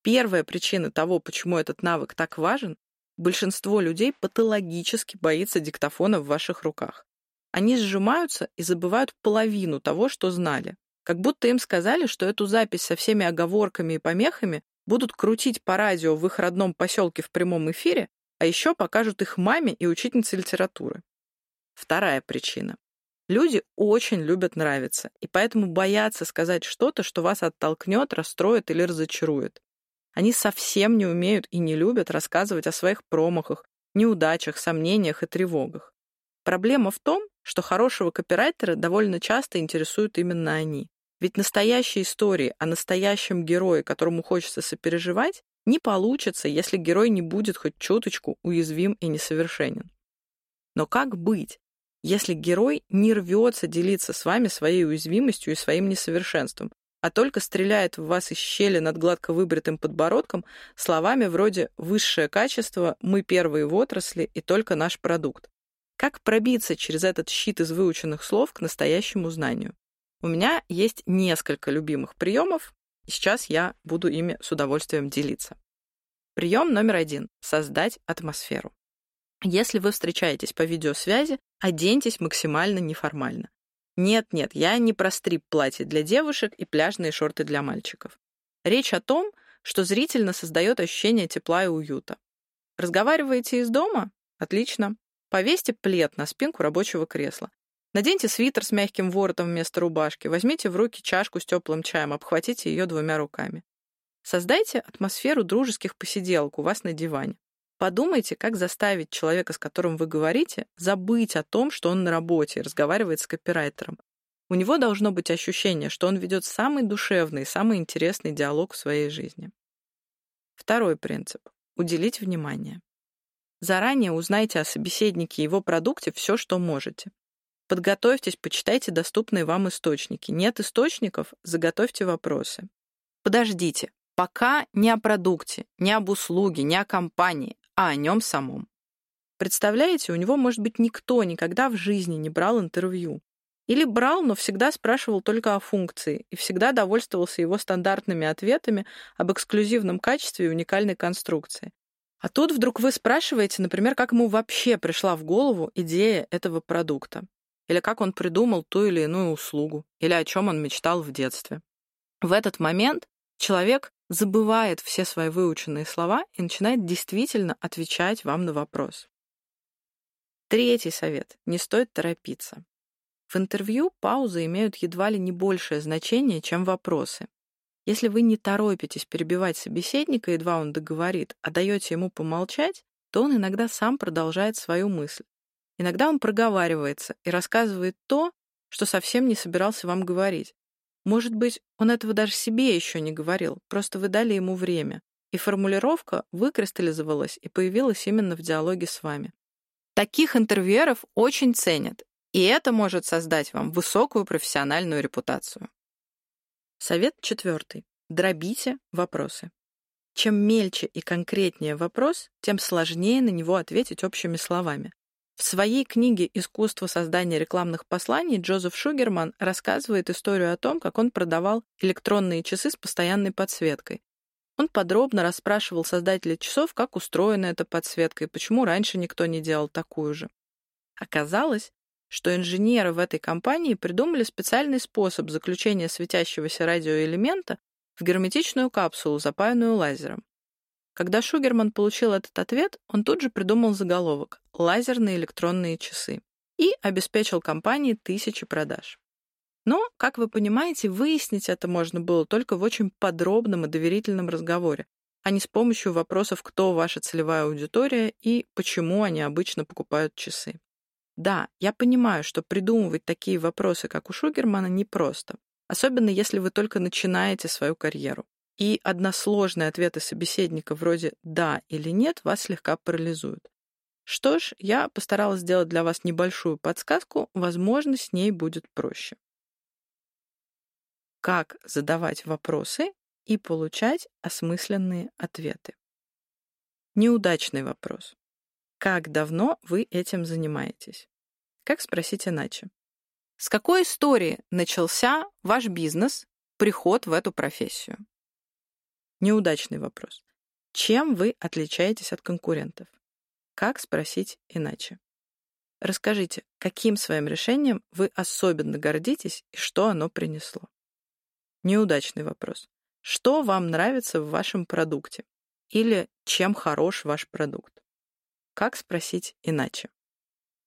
Первая причина того, почему этот навык так важен, большинство людей патологически боится диктофона в ваших руках. Они сжимаются и забывают половину того, что знали. Как будто им сказали, что эту запись со всеми оговорками и помехами будут крутить по радио в их родном поселке в прямом эфире, а еще покажут их маме и учительнице литературы. Вторая причина. Люди очень любят нравиться, и поэтому боятся сказать что-то, что вас оттолкнет, расстроит или разочарует. Они совсем не умеют и не любят рассказывать о своих промахах, неудачах, сомнениях и тревогах. Проблема в том, что хорошего копирайтера довольно часто интересуют именно они. Ведь настоящие истории о настоящем герое, которому хочется сопереживать, не получится, если герой не будет хоть чуточку уязвим и несовершенен. Но как быть, если герой не рвется делиться с вами своей уязвимостью и своим несовершенством, а только стреляет в вас из щели над гладко выбритым подбородком словами вроде «высшее качество», «мы первые в отрасли» и «только наш продукт». Как пробиться через этот щит из выученных слов к настоящему знанию? У меня есть несколько любимых приемов, и сейчас я буду ими с удовольствием делиться. Прием номер один — создать атмосферу. Если вы встречаетесь по видеосвязи, оденьтесь максимально неформально. Нет-нет, я не про стрип-платье для девушек и пляжные шорты для мальчиков. Речь о том, что зрительно создает ощущение тепла и уюта. Разговариваете из дома? Отлично. Повесьте плед на спинку рабочего кресла. Наденьте свитер с мягким воротом вместо рубашки, возьмите в руки чашку с теплым чаем, обхватите ее двумя руками. Создайте атмосферу дружеских посиделок у вас на диване. Подумайте, как заставить человека, с которым вы говорите, забыть о том, что он на работе и разговаривает с копирайтером. У него должно быть ощущение, что он ведет самый душевный, самый интересный диалог в своей жизни. Второй принцип — уделить внимание. Заранее узнайте о собеседнике и его продукте все, что можете. Подготовьтесь, почитайте доступные вам источники. Нет источников, заготовьте вопросы. Подождите, пока не о продукте, не об услуге, не о компании, а о нем самом. Представляете, у него, может быть, никто никогда в жизни не брал интервью. Или брал, но всегда спрашивал только о функции и всегда довольствовался его стандартными ответами об эксклюзивном качестве и уникальной конструкции. А тут вдруг вы спрашиваете, например, как ему вообще пришла в голову идея этого продукта, или как он придумал ту или иную услугу, или о чем он мечтал в детстве. В этот момент человек забывает все свои выученные слова и начинает действительно отвечать вам на вопрос. Третий совет. Не стоит торопиться. В интервью паузы имеют едва ли не большее значение, чем вопросы. Если вы не торопитесь перебивать собеседника, едва он договорит, а даете ему помолчать, то он иногда сам продолжает свою мысль. Иногда он проговаривается и рассказывает то, что совсем не собирался вам говорить. Может быть, он этого даже себе еще не говорил, просто вы дали ему время, и формулировка выкристаллизовалась и появилась именно в диалоге с вами. Таких интервьюеров очень ценят, и это может создать вам высокую профессиональную репутацию. Совет четвертый. Дробите вопросы. Чем мельче и конкретнее вопрос, тем сложнее на него ответить общими словами. В своей книге «Искусство создания рекламных посланий» Джозеф Шугерман рассказывает историю о том, как он продавал электронные часы с постоянной подсветкой. Он подробно расспрашивал создателя часов, как устроена эта подсветка и почему раньше никто не делал такую же. Оказалось, что инженеры в этой компании придумали специальный способ заключения светящегося радиоэлемента в герметичную капсулу, запаянную лазером. Когда Шугерман получил этот ответ, он тут же придумал заголовок «Лазерные электронные часы» и обеспечил компании тысячи продаж. Но, как вы понимаете, выяснить это можно было только в очень подробном и доверительном разговоре, а не с помощью вопросов, кто ваша целевая аудитория и почему они обычно покупают часы. Да, я понимаю, что придумывать такие вопросы, как у Шугермана, непросто, особенно если вы только начинаете свою карьеру. И односложные ответы собеседника вроде «да» или «нет» вас слегка парализуют. Что ж, я постаралась сделать для вас небольшую подсказку, возможно, с ней будет проще. Как задавать вопросы и получать осмысленные ответы? Неудачный вопрос. Как давно вы этим занимаетесь? Как спросить иначе? С какой истории начался ваш бизнес, приход в эту профессию? Неудачный вопрос. Чем вы отличаетесь от конкурентов? Как спросить иначе? Расскажите, каким своим решением вы особенно гордитесь и что оно принесло? Неудачный вопрос. Что вам нравится в вашем продукте? Или чем хорош ваш продукт? Как спросить иначе?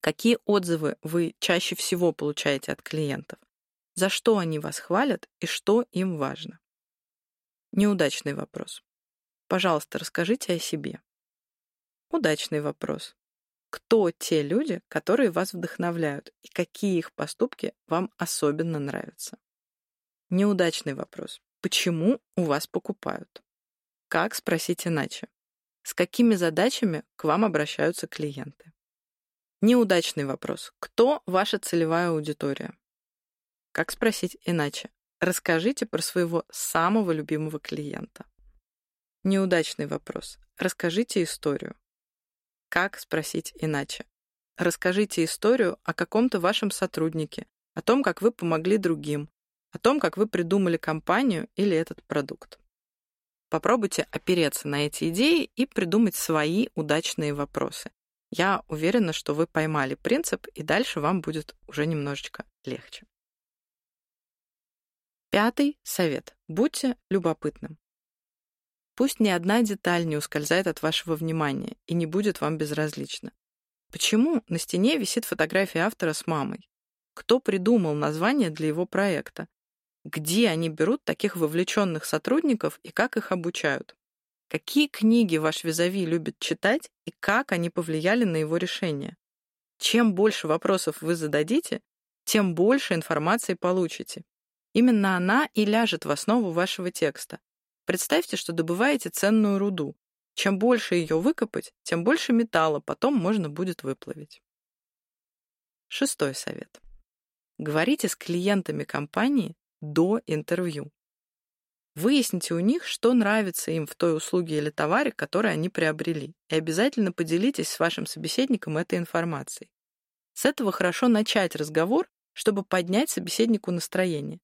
Какие отзывы вы чаще всего получаете от клиентов? За что они вас хвалят и что им важно? Неудачный вопрос. Пожалуйста, расскажите о себе. Удачный вопрос. Кто те люди, которые вас вдохновляют, и какие их поступки вам особенно нравятся? Неудачный вопрос. Почему у вас покупают? Как спросить иначе? С какими задачами к вам обращаются клиенты? Неудачный вопрос. Кто ваша целевая аудитория? Как спросить иначе? Расскажите про своего самого любимого клиента. Неудачный вопрос. Расскажите историю. Как спросить иначе? Расскажите историю о каком-то вашем сотруднике, о том, как вы помогли другим, о том, как вы придумали компанию или этот продукт. Попробуйте опереться на эти идеи и придумать свои удачные вопросы. Я уверена, что вы поймали принцип, и дальше вам будет уже немножечко легче. Пятый совет. Будьте любопытным. Пусть ни одна деталь не ускользает от вашего внимания и не будет вам безразлична. Почему на стене висит фотография автора с мамой? Кто придумал название для его проекта? Где они берут таких вовлеченных сотрудников и как их обучают? Какие книги ваш визави любит читать и как они повлияли на его решение? Чем больше вопросов вы зададите, тем больше информации получите. Именно она и ляжет в основу вашего текста. Представьте, что добываете ценную руду. Чем больше ее выкопать, тем больше металла потом можно будет выплавить. Шестой совет. Говорите с клиентами компании до интервью. Выясните у них, что нравится им в той услуге или товаре, который они приобрели, и обязательно поделитесь с вашим собеседником этой информацией. С этого хорошо начать разговор, чтобы поднять собеседнику настроение.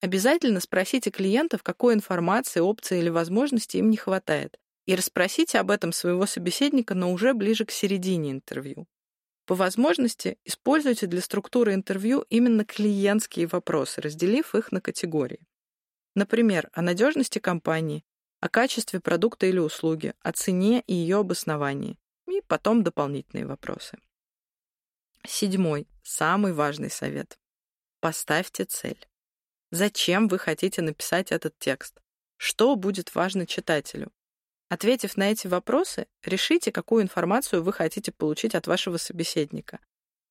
Обязательно спросите клиентов, какой информации, опции или возможности им не хватает, и расспросите об этом своего собеседника, но уже ближе к середине интервью. По возможности используйте для структуры интервью именно клиентские вопросы, разделив их на категории. Например, о надежности компании, о качестве продукта или услуги, о цене и ее обосновании. И потом дополнительные вопросы. Седьмой, самый важный совет. Поставьте цель. Зачем вы хотите написать этот текст? Что будет важно читателю? Ответив на эти вопросы, решите, какую информацию вы хотите получить от вашего собеседника.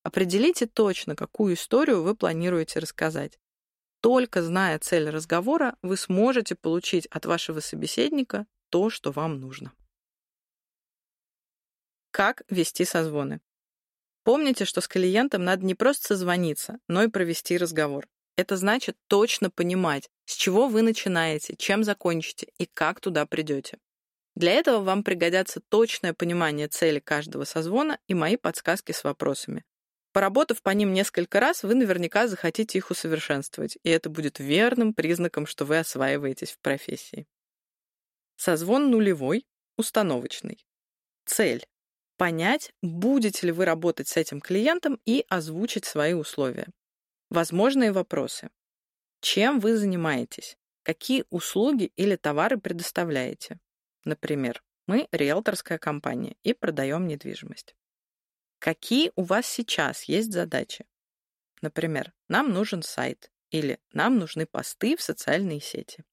Определите точно, какую историю вы планируете рассказать. Только зная цель разговора, вы сможете получить от вашего собеседника то, что вам нужно. Как вести созвоны? Помните, что с клиентом надо не просто созвониться, но и провести разговор. Это значит точно понимать, с чего вы начинаете, чем закончите и как туда придете. Для этого вам пригодятся точное понимание цели каждого созвона и мои подсказки с вопросами. Поработав по ним несколько раз, вы наверняка захотите их усовершенствовать, и это будет верным признаком, что вы осваиваетесь в профессии. Созвон нулевой, установочный. Цель — понять, будете ли вы работать с этим клиентом и озвучить свои условия. Возможные вопросы. Чем вы занимаетесь? Какие услуги или товары предоставляете? Например, мы риэлторская компания и продаем недвижимость. Какие у вас сейчас есть задачи? Например, нам нужен сайт или нам нужны посты в социальные сети.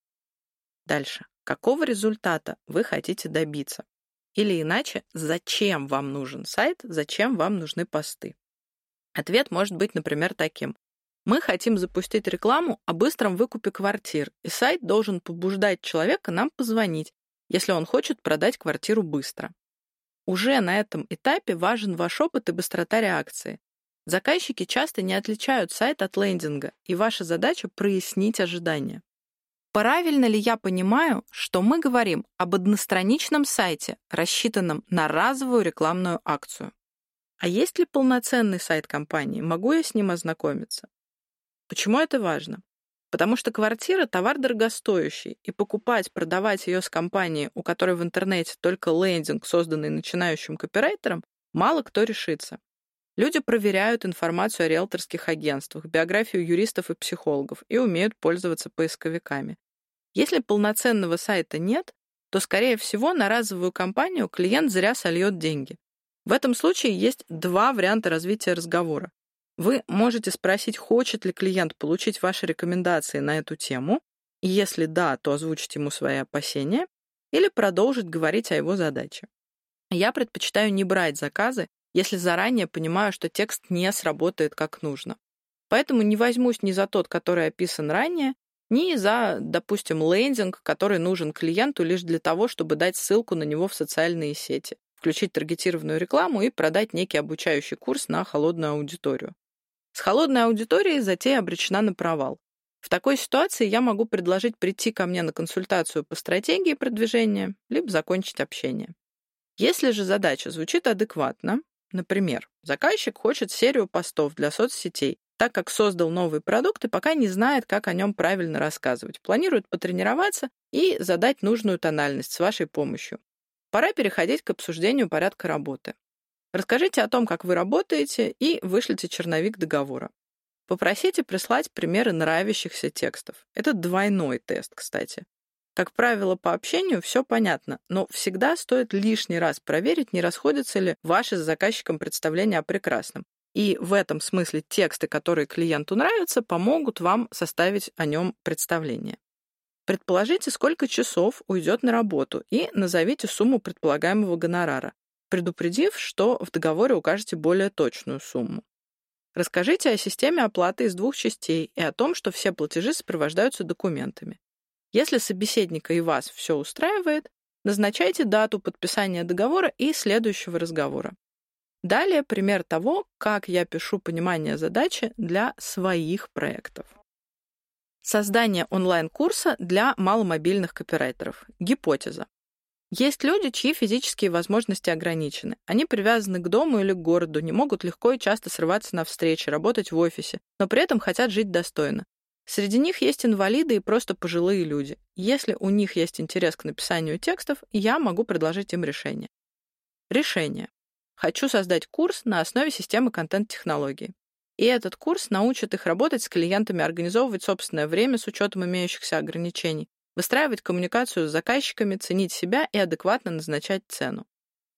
Дальше. Какого результата вы хотите добиться? Или иначе, зачем вам нужен сайт, зачем вам нужны посты? Ответ может быть, например, таким. Мы хотим запустить рекламу о быстром выкупе квартир, и сайт должен побуждать человека нам позвонить, если он хочет продать квартиру быстро. Уже на этом этапе важен ваш опыт и быстрота реакции. Заказчики часто не отличают сайт от лендинга, и ваша задача — прояснить ожидания. Правильно ли я понимаю, что мы говорим об одностраничном сайте, рассчитанном на разовую рекламную акцию? А есть ли полноценный сайт компании? Могу я с ним ознакомиться? Почему это важно? Потому что квартира — товар дорогостоящий, и покупать, продавать ее с компанией, у которой в интернете только лендинг, созданный начинающим копирайтером, мало кто решится. Люди проверяют информацию о риэлторских агентствах, биографию юристов и психологов и умеют пользоваться поисковиками. Если полноценного сайта нет, то, скорее всего, на разовую кампанию клиент зря сольет деньги. В этом случае есть два варианта развития разговора. Вы можете спросить, хочет ли клиент получить ваши рекомендации на эту тему, и если да, то озвучить ему свои опасения, или продолжить говорить о его задаче. Я предпочитаю не брать заказы, если заранее понимаю, что текст не сработает как нужно. Поэтому не возьмусь ни за тот, который описан ранее, ни за, допустим, лендинг, который нужен клиенту лишь для того, чтобы дать ссылку на него в социальные сети, включить таргетированную рекламу и продать некий обучающий курс на холодную аудиторию. С холодной аудиторией затея обречена на провал. В такой ситуации я могу предложить прийти ко мне на консультацию по стратегии продвижения, либо закончить общение. Если же задача звучит адекватно, например, заказчик хочет серию постов для соцсетей, так как создал новый продукт и пока не знает, как о нем правильно рассказывать, планирует потренироваться и задать нужную тональность с вашей помощью. Пора переходить к обсуждению порядка работы. Расскажите о том, как вы работаете, и вышлите черновик договора. Попросите прислать примеры нравящихся текстов. Это двойной тест, кстати. Как правило, по общению все понятно, но всегда стоит лишний раз проверить, не расходятся ли ваши с заказчиком представления о прекрасном. И в этом смысле тексты, которые клиенту нравятся, помогут вам составить о нем представление. Предположите, сколько часов уйдет на работу, и назовите сумму предполагаемого гонорара предупредив, что в договоре укажете более точную сумму. Расскажите о системе оплаты из двух частей и о том, что все платежи сопровождаются документами. Если собеседника и вас все устраивает, назначайте дату подписания договора и следующего разговора. Далее пример того, как я пишу понимание задачи для своих проектов. Создание онлайн-курса для маломобильных копирайтеров. Гипотеза. Есть люди, чьи физические возможности ограничены. Они привязаны к дому или к городу, не могут легко и часто срываться на встречи, работать в офисе, но при этом хотят жить достойно. Среди них есть инвалиды и просто пожилые люди. Если у них есть интерес к написанию текстов, я могу предложить им решение. Решение. Хочу создать курс на основе системы контент-технологий. И этот курс научит их работать с клиентами, организовывать собственное время с учетом имеющихся ограничений, выстраивать коммуникацию с заказчиками, ценить себя и адекватно назначать цену.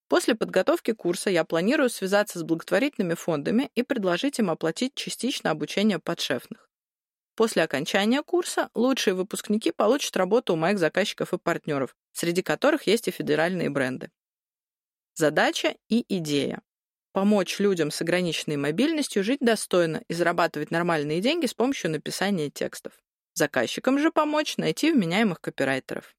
После подготовки курса я планирую связаться с благотворительными фондами и предложить им оплатить частично обучение подшефных. После окончания курса лучшие выпускники получат работу у моих заказчиков и партнеров, среди которых есть и федеральные бренды. Задача и идея. Помочь людям с ограниченной мобильностью жить достойно и зарабатывать нормальные деньги с помощью написания текстов. Заказчикам же помочь найти вменяемых копирайтеров.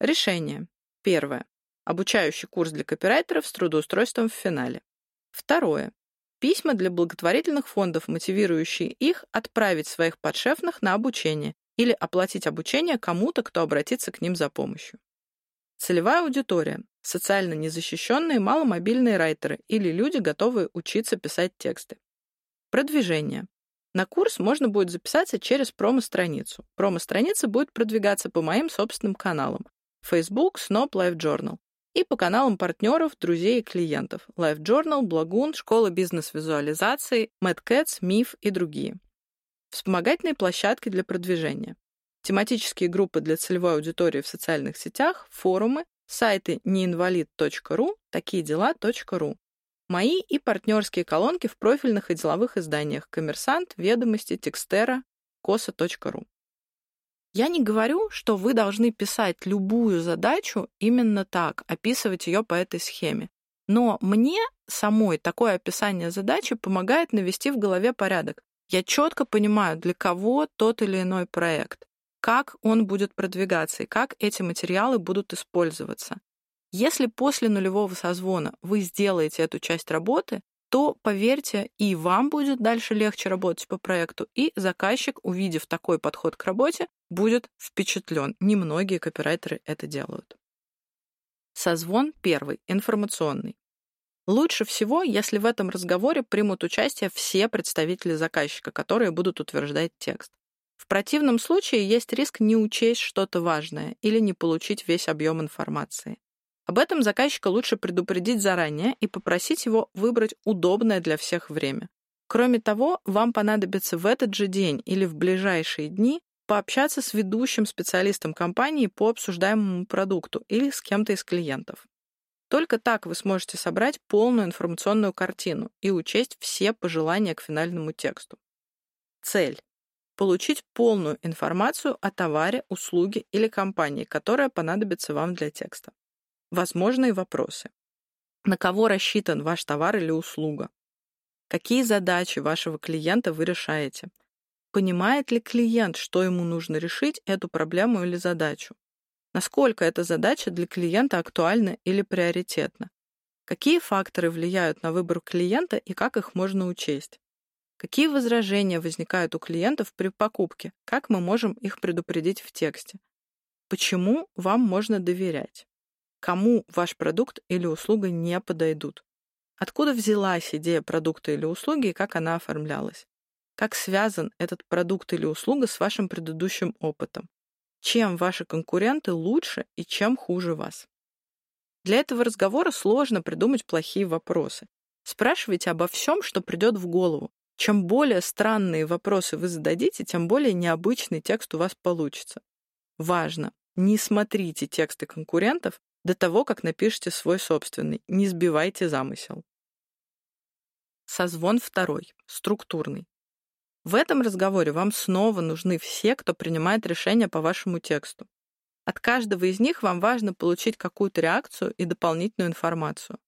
Решение. Первое. Обучающий курс для копирайтеров с трудоустройством в финале. Второе. Письма для благотворительных фондов, мотивирующие их отправить своих подшефных на обучение или оплатить обучение кому-то, кто обратится к ним за помощью. Целевая аудитория – социально незащищенные маломобильные райтеры или люди, готовые учиться писать тексты. Продвижение. На курс можно будет записаться через промо-страницу. Промо-страница будет продвигаться по моим собственным каналам. Facebook, Snob, Life Journal и по каналам партнеров, друзей и клиентов Life Journal, Благун, Школа бизнес-визуализации, MadCats, Миф и другие. Вспомогательные площадки для продвижения. Тематические группы для целевой аудитории в социальных сетях, форумы, сайты неинвалид.ру, такие дела.ру. Мои и партнерские колонки в профильных и деловых изданиях «Коммерсант», «Ведомости», «Текстера», «Коса.ру». Я не говорю, что вы должны писать любую задачу именно так, описывать ее по этой схеме. Но мне самой такое описание задачи помогает навести в голове порядок. Я четко понимаю, для кого тот или иной проект, как он будет продвигаться и как эти материалы будут использоваться. Если после нулевого созвона вы сделаете эту часть работы, то, поверьте, и вам будет дальше легче работать по проекту, и заказчик, увидев такой подход к работе, будет впечатлен. Немногие копирайтеры это делают. Созвон первый, информационный. Лучше всего, если в этом разговоре примут участие все представители заказчика, которые будут утверждать текст. В противном случае есть риск не учесть что-то важное или не получить весь объем информации. Об этом заказчика лучше предупредить заранее и попросить его выбрать удобное для всех время. Кроме того, вам понадобится в этот же день или в ближайшие дни пообщаться с ведущим специалистом компании по обсуждаемому продукту или с кем-то из клиентов. Только так вы сможете собрать полную информационную картину и учесть все пожелания к финальному тексту. Цель – получить полную информацию о товаре, услуге или компании, которая понадобится вам для текста. Возможные вопросы. На кого рассчитан ваш товар или услуга? Какие задачи вашего клиента вы решаете? Понимает ли клиент, что ему нужно решить, эту проблему или задачу? Насколько эта задача для клиента актуальна или приоритетна? Какие факторы влияют на выбор клиента и как их можно учесть? Какие возражения возникают у клиентов при покупке? Как мы можем их предупредить в тексте? Почему вам можно доверять? Кому ваш продукт или услуга не подойдут. Откуда взялась идея продукта или услуги и как она оформлялась? Как связан этот продукт или услуга с вашим предыдущим опытом? Чем ваши конкуренты лучше и чем хуже вас? Для этого разговора сложно придумать плохие вопросы. Спрашивайте обо всем, что придет в голову. Чем более странные вопросы вы зададите, тем более необычный текст у вас получится. Важно, не смотрите тексты конкурентов, до того, как напишите свой собственный. Не сбивайте замысел. Созвон второй, структурный. В этом разговоре вам снова нужны все, кто принимает решения по вашему тексту. От каждого из них вам важно получить какую-то реакцию и дополнительную информацию.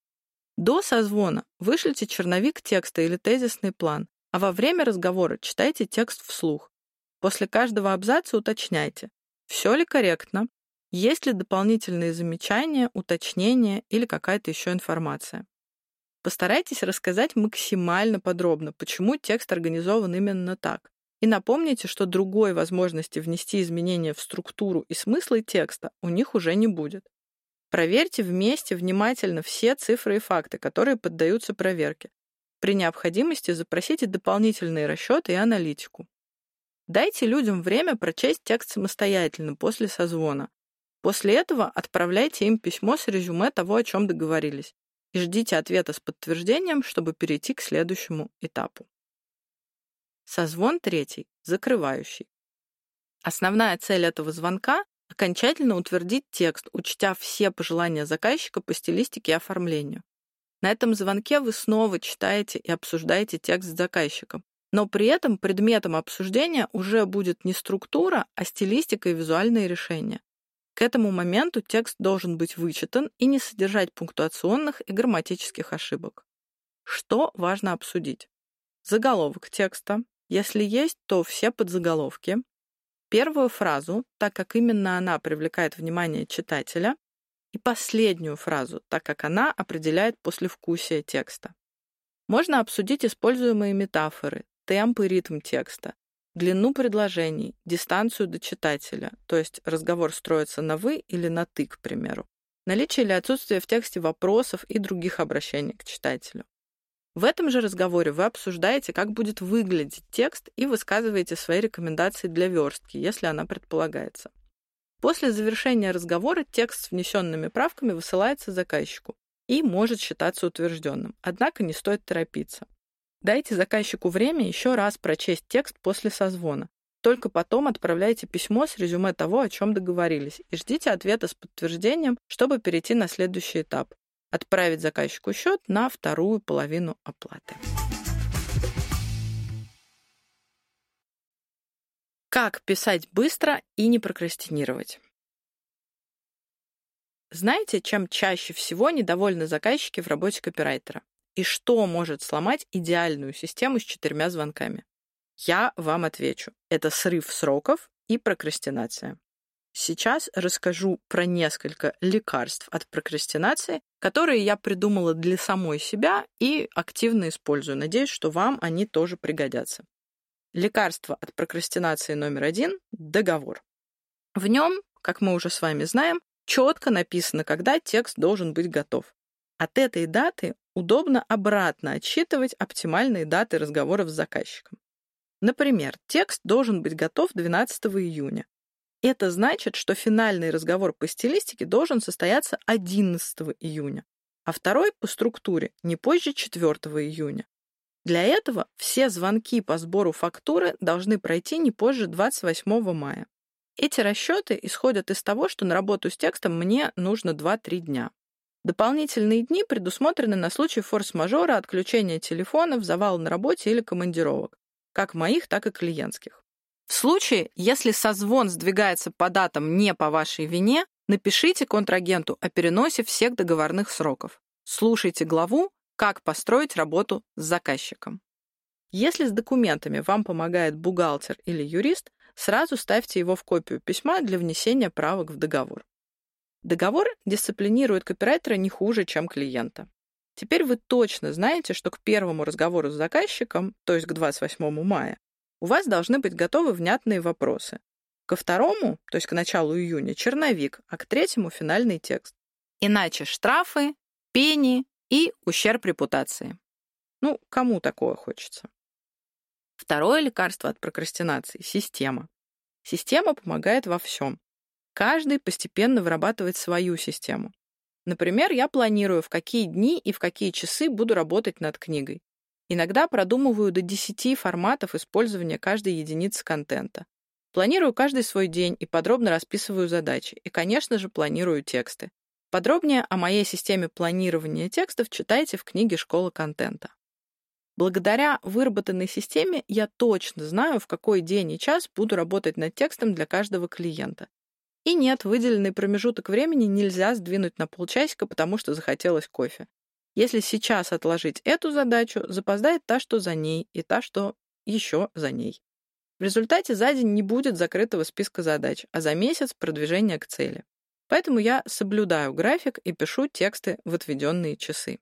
До созвона вышлите черновик текста или тезисный план, а во время разговора читайте текст вслух. После каждого абзаца уточняйте, все ли корректно, есть ли дополнительные замечания, уточнения или какая-то еще информация? Постарайтесь рассказать максимально подробно, почему текст организован именно так. И напомните, что другой возможности внести изменения в структуру и смыслы текста у них уже не будет. Проверьте вместе внимательно все цифры и факты, которые поддаются проверке. При необходимости запросите дополнительные расчеты и аналитику. Дайте людям время прочесть текст самостоятельно после созвона, После этого отправляйте им письмо с резюме того, о чем договорились, и ждите ответа с подтверждением, чтобы перейти к следующему этапу. Созвон третий, закрывающий. Основная цель этого звонка — окончательно утвердить текст, учтя все пожелания заказчика по стилистике и оформлению. На этом звонке вы снова читаете и обсуждаете текст с заказчиком, но при этом предметом обсуждения уже будет не структура, а стилистика и визуальные решения. К этому моменту текст должен быть вычитан и не содержать пунктуационных и грамматических ошибок. Что важно обсудить? Заголовок текста. Если есть, то все подзаголовки. Первую фразу, так как именно она привлекает внимание читателя. И последнюю фразу, так как она определяет послевкусие текста. Можно обсудить используемые метафоры, темп и ритм текста, длину предложений, дистанцию до читателя, то есть разговор строится на «вы» или на «ты», к примеру, наличие или отсутствие в тексте вопросов и других обращений к читателю. В этом же разговоре вы обсуждаете, как будет выглядеть текст и высказываете свои рекомендации для верстки, если она предполагается. После завершения разговора текст с внесенными правками высылается заказчику и может считаться утвержденным. Однако не стоит торопиться. Дайте заказчику время еще раз прочесть текст после созвона. Только потом отправляйте письмо с резюме того, о чем договорились, и ждите ответа с подтверждением, чтобы перейти на следующий этап – отправить заказчику счет на вторую половину оплаты. Как писать быстро и не прокрастинировать? Знаете, чем чаще всего недовольны заказчики в работе копирайтера? И что может сломать идеальную систему с четырьмя звонками? Я вам отвечу. Это срыв сроков и прокрастинация. Сейчас расскажу про несколько лекарств от прокрастинации, которые я придумала для самой себя и активно использую. Надеюсь, что вам они тоже пригодятся. Лекарство от прокрастинации номер один – договор. В нем, как мы уже с вами знаем, четко написано, когда текст должен быть готов. От этой даты удобно обратно отсчитывать оптимальные даты разговоров с заказчиком. Например, текст должен быть готов 12 июня. Это значит, что финальный разговор по стилистике должен состояться 11 июня, а второй по структуре не позже 4 июня. Для этого все звонки по сбору фактуры должны пройти не позже 28 мая. Эти расчеты исходят из того, что на работу с текстом мне нужно 2-3 дня. Дополнительные дни предусмотрены на случай форс-мажора, отключения телефонов, завала на работе или командировок, как моих, так и клиентских. В случае, если созвон сдвигается по датам не по вашей вине, напишите контрагенту о переносе всех договорных сроков. Слушайте главу как построить работу с заказчиком. Если с документами вам помогает бухгалтер или юрист, сразу ставьте его в копию письма для внесения правок в договор. Договор дисциплинирует копирайтера не хуже, чем клиента. Теперь вы точно знаете, что к первому разговору с заказчиком, то есть к 28 мая, у вас должны быть готовы внятные вопросы. Ко второму, то есть к началу июня, черновик, а к третьему финальный текст. Иначе штрафы, пени и ущерб репутации. Ну, кому такое хочется? Второе лекарство от прокрастинации – система. Система помогает во всем. Каждый постепенно вырабатывает свою систему. Например, я планирую, в какие дни и в какие часы буду работать над книгой. Иногда продумываю до 10 форматов использования каждой единицы контента. Планирую каждый свой день и подробно расписываю задачи. И, конечно же, планирую тексты. Подробнее о моей системе планирования текстов читайте в книге «Школа контента». Благодаря выработанной системе я точно знаю, в какой день и час буду работать над текстом для каждого клиента. И нет, выделенный промежуток времени нельзя сдвинуть на полчасика, потому что захотелось кофе. Если сейчас отложить эту задачу, запоздает та, что за ней, и та, что еще за ней. В результате за день не будет закрытого списка задач, а за месяц продвижение к цели. Поэтому я соблюдаю график и пишу тексты в отведенные часы.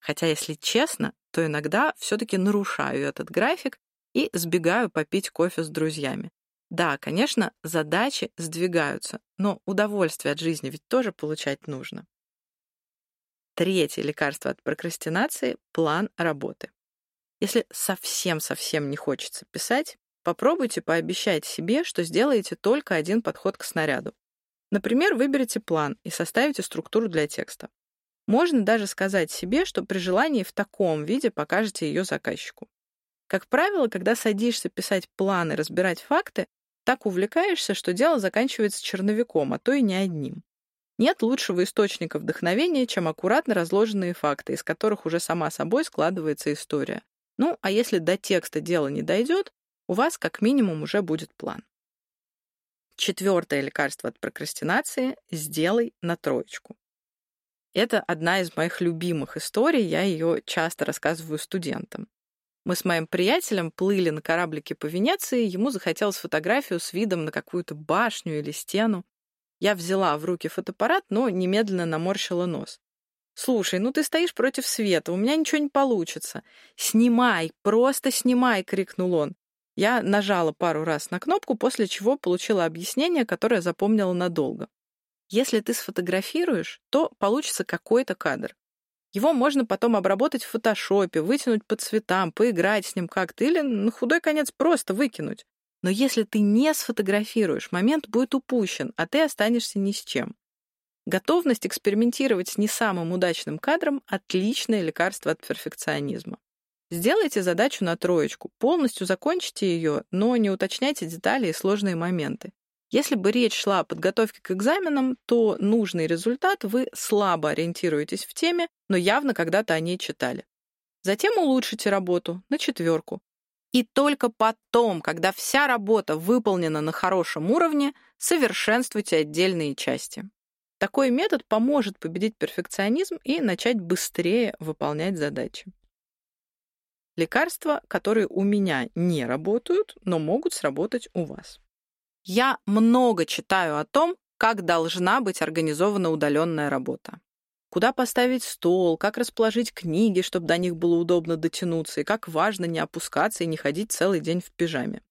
Хотя, если честно, то иногда все-таки нарушаю этот график и сбегаю попить кофе с друзьями. Да, конечно, задачи сдвигаются, но удовольствие от жизни ведь тоже получать нужно. Третье лекарство от прокрастинации — план работы. Если совсем-совсем не хочется писать, попробуйте пообещать себе, что сделаете только один подход к снаряду. Например, выберите план и составите структуру для текста. Можно даже сказать себе, что при желании в таком виде покажете ее заказчику. Как правило, когда садишься писать план и разбирать факты, так увлекаешься, что дело заканчивается черновиком, а то и не одним. Нет лучшего источника вдохновения, чем аккуратно разложенные факты, из которых уже сама собой складывается история. Ну, а если до текста дело не дойдет, у вас как минимум уже будет план. Четвертое лекарство от прокрастинации — сделай на троечку. Это одна из моих любимых историй, я ее часто рассказываю студентам. Мы с моим приятелем плыли на кораблике по Венеции, ему захотелось фотографию с видом на какую-то башню или стену. Я взяла в руки фотоаппарат, но немедленно наморщила нос. «Слушай, ну ты стоишь против света, у меня ничего не получится. Снимай, просто снимай!» — крикнул он. Я нажала пару раз на кнопку, после чего получила объяснение, которое запомнила надолго. Если ты сфотографируешь, то получится какой-то кадр. Его можно потом обработать в фотошопе, вытянуть по цветам, поиграть с ним как-то или на худой конец просто выкинуть. Но если ты не сфотографируешь, момент будет упущен, а ты останешься ни с чем. Готовность экспериментировать с не самым удачным кадром — отличное лекарство от перфекционизма. Сделайте задачу на троечку, полностью закончите ее, но не уточняйте детали и сложные моменты. Если бы речь шла о подготовке к экзаменам, то нужный результат вы слабо ориентируетесь в теме, но явно когда-то о ней читали. Затем улучшите работу на четверку. И только потом, когда вся работа выполнена на хорошем уровне, совершенствуйте отдельные части. Такой метод поможет победить перфекционизм и начать быстрее выполнять задачи. Лекарства, которые у меня не работают, но могут сработать у вас. Я много читаю о том, как должна быть организована удаленная работа. Куда поставить стол, как расположить книги, чтобы до них было удобно дотянуться, и как важно не опускаться и не ходить целый день в пижаме.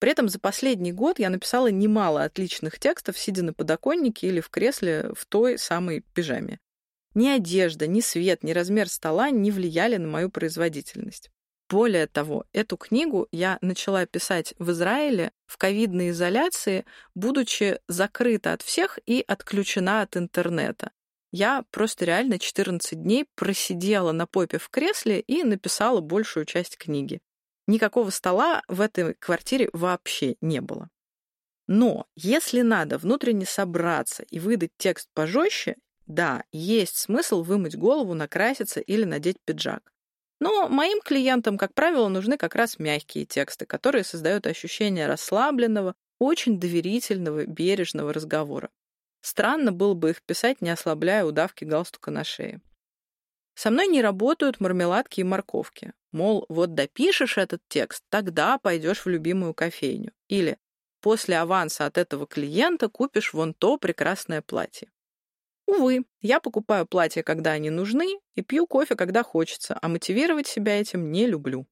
При этом за последний год я написала немало отличных текстов, сидя на подоконнике или в кресле в той самой пижаме. Ни одежда, ни свет, ни размер стола не влияли на мою производительность. Более того, эту книгу я начала писать в Израиле в ковидной изоляции, будучи закрыта от всех и отключена от интернета. Я просто реально 14 дней просидела на попе в кресле и написала большую часть книги. Никакого стола в этой квартире вообще не было. Но если надо внутренне собраться и выдать текст пожестче, да, есть смысл вымыть голову, накраситься или надеть пиджак. Но моим клиентам, как правило, нужны как раз мягкие тексты, которые создают ощущение расслабленного, очень доверительного, бережного разговора. Странно было бы их писать, не ослабляя удавки галстука на шее. Со мной не работают мармеладки и морковки. Мол, вот допишешь этот текст, тогда пойдешь в любимую кофейню. Или после аванса от этого клиента купишь вон то прекрасное платье. Увы, я покупаю платья, когда они нужны, и пью кофе, когда хочется, а мотивировать себя этим не люблю.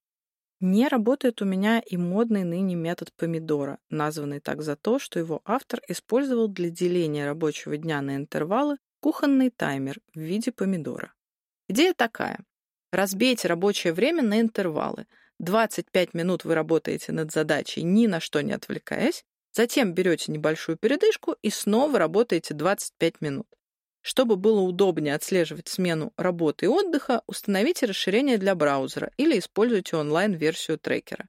Не работает у меня и модный ныне метод помидора, названный так за то, что его автор использовал для деления рабочего дня на интервалы кухонный таймер в виде помидора. Идея такая. Разбейте рабочее время на интервалы. 25 минут вы работаете над задачей, ни на что не отвлекаясь, затем берете небольшую передышку и снова работаете 25 минут. Чтобы было удобнее отслеживать смену работы и отдыха, установите расширение для браузера или используйте онлайн-версию трекера.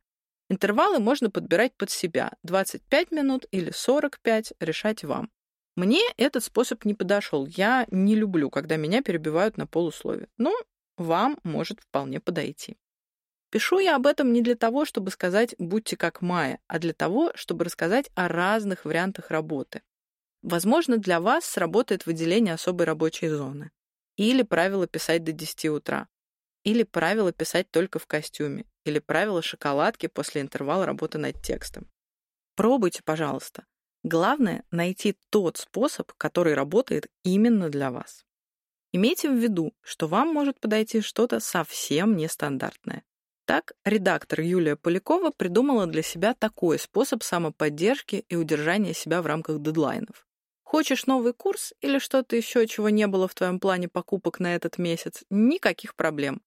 Интервалы можно подбирать под себя – 25 минут или 45, решать вам. Мне этот способ не подошел. Я не люблю, когда меня перебивают на полуслове. Но вам может вполне подойти. Пишу я об этом не для того, чтобы сказать «будьте как Майя», а для того, чтобы рассказать о разных вариантах работы. Возможно, для вас сработает выделение особой рабочей зоны. Или правило писать до 10 утра. Или правило писать только в костюме. Или правило шоколадки после интервала работы над текстом. Пробуйте, пожалуйста. Главное — найти тот способ, который работает именно для вас. Имейте в виду, что вам может подойти что-то совсем нестандартное. Так, редактор Юлия Полякова придумала для себя такой способ самоподдержки и удержания себя в рамках дедлайнов. Хочешь новый курс или что-то еще, чего не было в твоем плане покупок на этот месяц? Никаких проблем.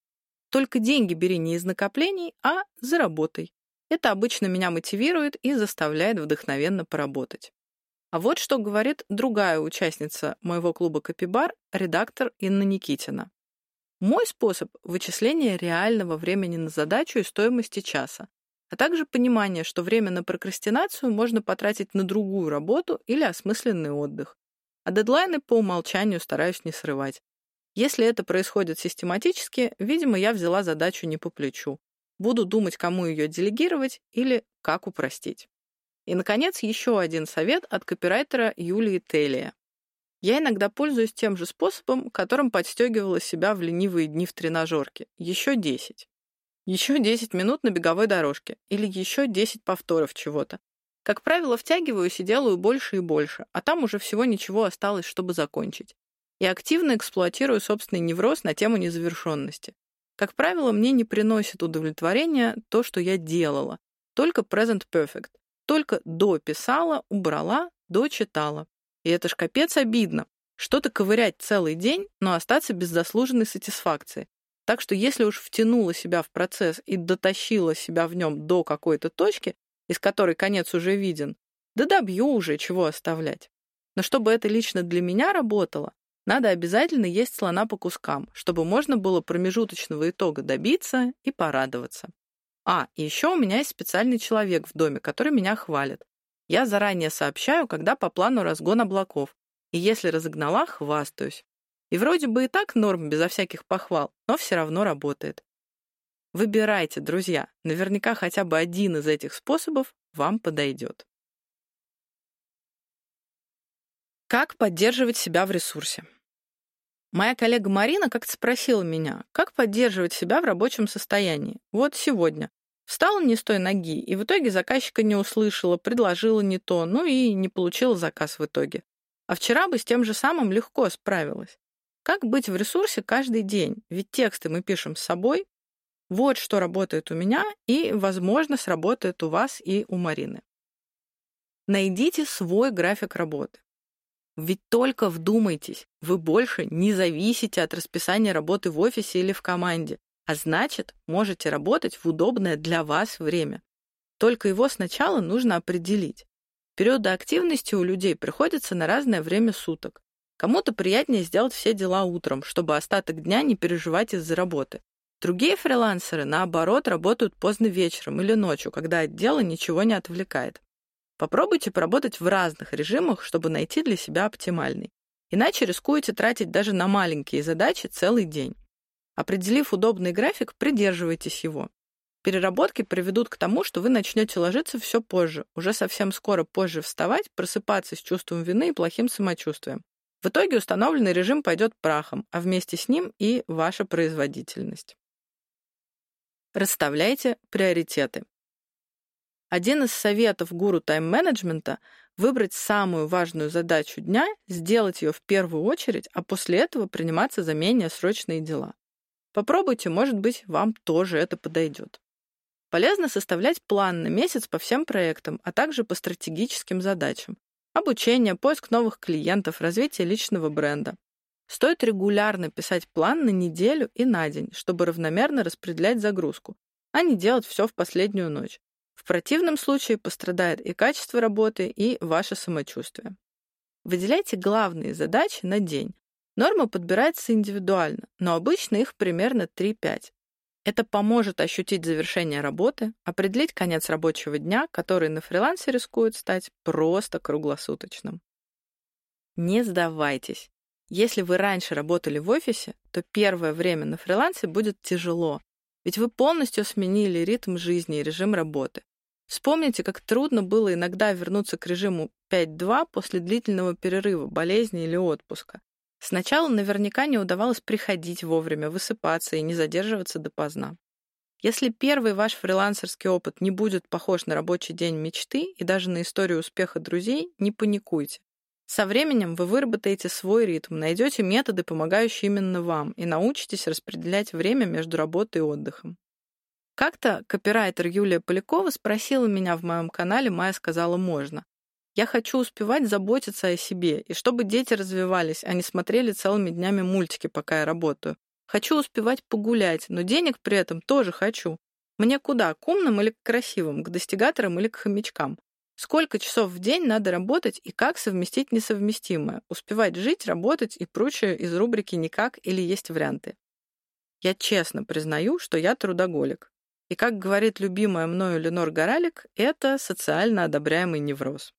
Только деньги бери не из накоплений, а заработай. Это обычно меня мотивирует и заставляет вдохновенно поработать. А вот что говорит другая участница моего клуба «Копибар», редактор Инна Никитина. Мой способ — вычисления реального времени на задачу и стоимости часа, а также понимание, что время на прокрастинацию можно потратить на другую работу или осмысленный отдых. А дедлайны по умолчанию стараюсь не срывать. Если это происходит систематически, видимо, я взяла задачу не по плечу. Буду думать, кому ее делегировать или как упростить. И, наконец, еще один совет от копирайтера Юлии Телия. Я иногда пользуюсь тем же способом, которым подстегивала себя в ленивые дни в тренажерке. Еще 10. Еще 10 минут на беговой дорожке. Или еще 10 повторов чего-то. Как правило, втягиваюсь и делаю больше и больше, а там уже всего ничего осталось, чтобы закончить. И активно эксплуатирую собственный невроз на тему незавершенности. Как правило, мне не приносит удовлетворения то, что я делала. Только present perfect. Только дописала, убрала, дочитала. И это ж капец обидно. Что-то ковырять целый день, но остаться без заслуженной сатисфакции. Так что если уж втянула себя в процесс и дотащила себя в нем до какой-то точки, из которой конец уже виден, да добью уже, чего оставлять. Но чтобы это лично для меня работало, надо обязательно есть слона по кускам, чтобы можно было промежуточного итога добиться и порадоваться. А, и еще у меня есть специальный человек в доме, который меня хвалит. Я заранее сообщаю, когда по плану разгон облаков, и если разогнала, хвастаюсь. И вроде бы и так норм безо всяких похвал, но все равно работает. Выбирайте, друзья, наверняка хотя бы один из этих способов вам подойдет. Как поддерживать себя в ресурсе? Моя коллега Марина как-то спросила меня, как поддерживать себя в рабочем состоянии. Вот сегодня. Встала не с той ноги, и в итоге заказчика не услышала, предложила не то, ну и не получила заказ в итоге. А вчера бы с тем же самым легко справилась. Как быть в ресурсе каждый день? Ведь тексты мы пишем с собой. Вот что работает у меня и, возможно, сработает у вас и у Марины. Найдите свой график работы. Ведь только вдумайтесь, вы больше не зависите от расписания работы в офисе или в команде, а значит, можете работать в удобное для вас время. Только его сначала нужно определить. Периоды активности у людей приходятся на разное время суток. Кому-то приятнее сделать все дела утром, чтобы остаток дня не переживать из-за работы. Другие фрилансеры, наоборот, работают поздно вечером или ночью, когда от дела ничего не отвлекает. Попробуйте поработать в разных режимах, чтобы найти для себя оптимальный. Иначе рискуете тратить даже на маленькие задачи целый день. Определив удобный график, придерживайтесь его. Переработки приведут к тому, что вы начнете ложиться все позже, уже совсем скоро позже вставать, просыпаться с чувством вины и плохим самочувствием. В итоге установленный режим пойдет прахом, а вместе с ним и ваша производительность. Расставляйте приоритеты. Один из советов гуру тайм-менеджмента — выбрать самую важную задачу дня, сделать ее в первую очередь, а после этого приниматься за менее срочные дела. Попробуйте, может быть, вам тоже это подойдет. Полезно составлять план на месяц по всем проектам, а также по стратегическим задачам. Обучение, поиск новых клиентов, развитие личного бренда. Стоит регулярно писать план на неделю и на день, чтобы равномерно распределять загрузку, а не делать все в последнюю ночь. В противном случае пострадает и качество работы, и ваше самочувствие. Выделяйте главные задачи на день. Норма подбирается индивидуально, но обычно их примерно 3-5. Это поможет ощутить завершение работы, определить конец рабочего дня, который на фрилансе рискует стать просто круглосуточным. Не сдавайтесь. Если вы раньше работали в офисе, то первое время на фрилансе будет тяжело, ведь вы полностью сменили ритм жизни и режим работы. Вспомните, как трудно было иногда вернуться к режиму 5-2 после длительного перерыва, болезни или отпуска. Сначала наверняка не удавалось приходить вовремя, высыпаться и не задерживаться допоздна. Если первый ваш фрилансерский опыт не будет похож на рабочий день мечты и даже на историю успеха друзей, не паникуйте. Со временем вы выработаете свой ритм, найдете методы, помогающие именно вам, и научитесь распределять время между работой и отдыхом. Как-то копирайтер Юлия Полякова спросила меня в моем канале «Майя сказала можно». Я хочу успевать заботиться о себе, и чтобы дети развивались, а не смотрели целыми днями мультики, пока я работаю. Хочу успевать погулять, но денег при этом тоже хочу. Мне куда, к умным или к красивым, к достигаторам или к хомячкам? Сколько часов в день надо работать и как совместить несовместимое? Успевать жить, работать и прочее из рубрики «Никак» или «Есть варианты». Я честно признаю, что я трудоголик. И, как говорит любимая мною Ленор Горалик, это социально одобряемый невроз.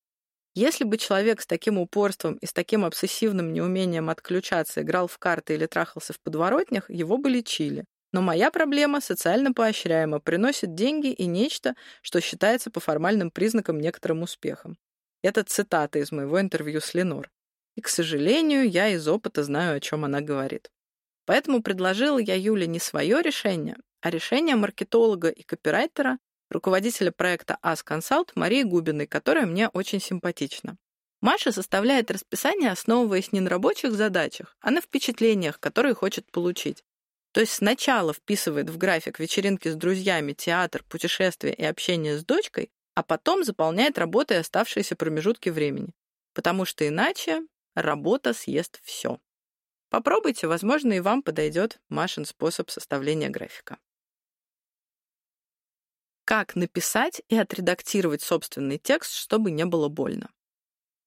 Если бы человек с таким упорством и с таким обсессивным неумением отключаться играл в карты или трахался в подворотнях, его бы лечили. Но моя проблема социально поощряема, приносит деньги и нечто, что считается по формальным признакам некоторым успехом. Это цитата из моего интервью с Ленор. И, к сожалению, я из опыта знаю, о чем она говорит. Поэтому предложила я Юле не свое решение, а решение маркетолога и копирайтера, руководителя проекта As Consult Марии Губиной, которая мне очень симпатична. Маша составляет расписание, основываясь не на рабочих задачах, а на впечатлениях, которые хочет получить. То есть сначала вписывает в график вечеринки с друзьями, театр, путешествия и общение с дочкой, а потом заполняет работой оставшиеся промежутки времени. Потому что иначе работа съест все. Попробуйте, возможно, и вам подойдет Машин способ составления графика. Как написать и отредактировать собственный текст, чтобы не было больно.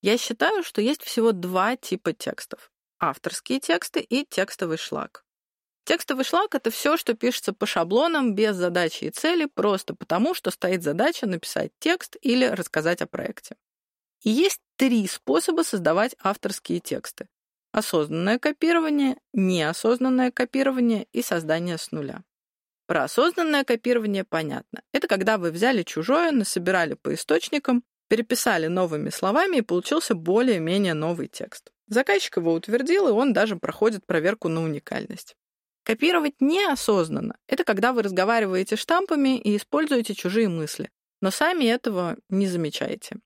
Я считаю, что есть всего два типа текстов. Авторские тексты и текстовый шлак. Текстовый шлак — это все, что пишется по шаблонам, без задачи и цели, просто потому, что стоит задача написать текст или рассказать о проекте. И есть три способа создавать авторские тексты. Осознанное копирование, неосознанное копирование и создание с нуля. Про осознанное копирование понятно. Это когда вы взяли чужое, насобирали по источникам, переписали новыми словами и получился более-менее новый текст. Заказчик его утвердил, и он даже проходит проверку на уникальность. Копировать неосознанно — это когда вы разговариваете штампами и используете чужие мысли, но сами этого не замечаете.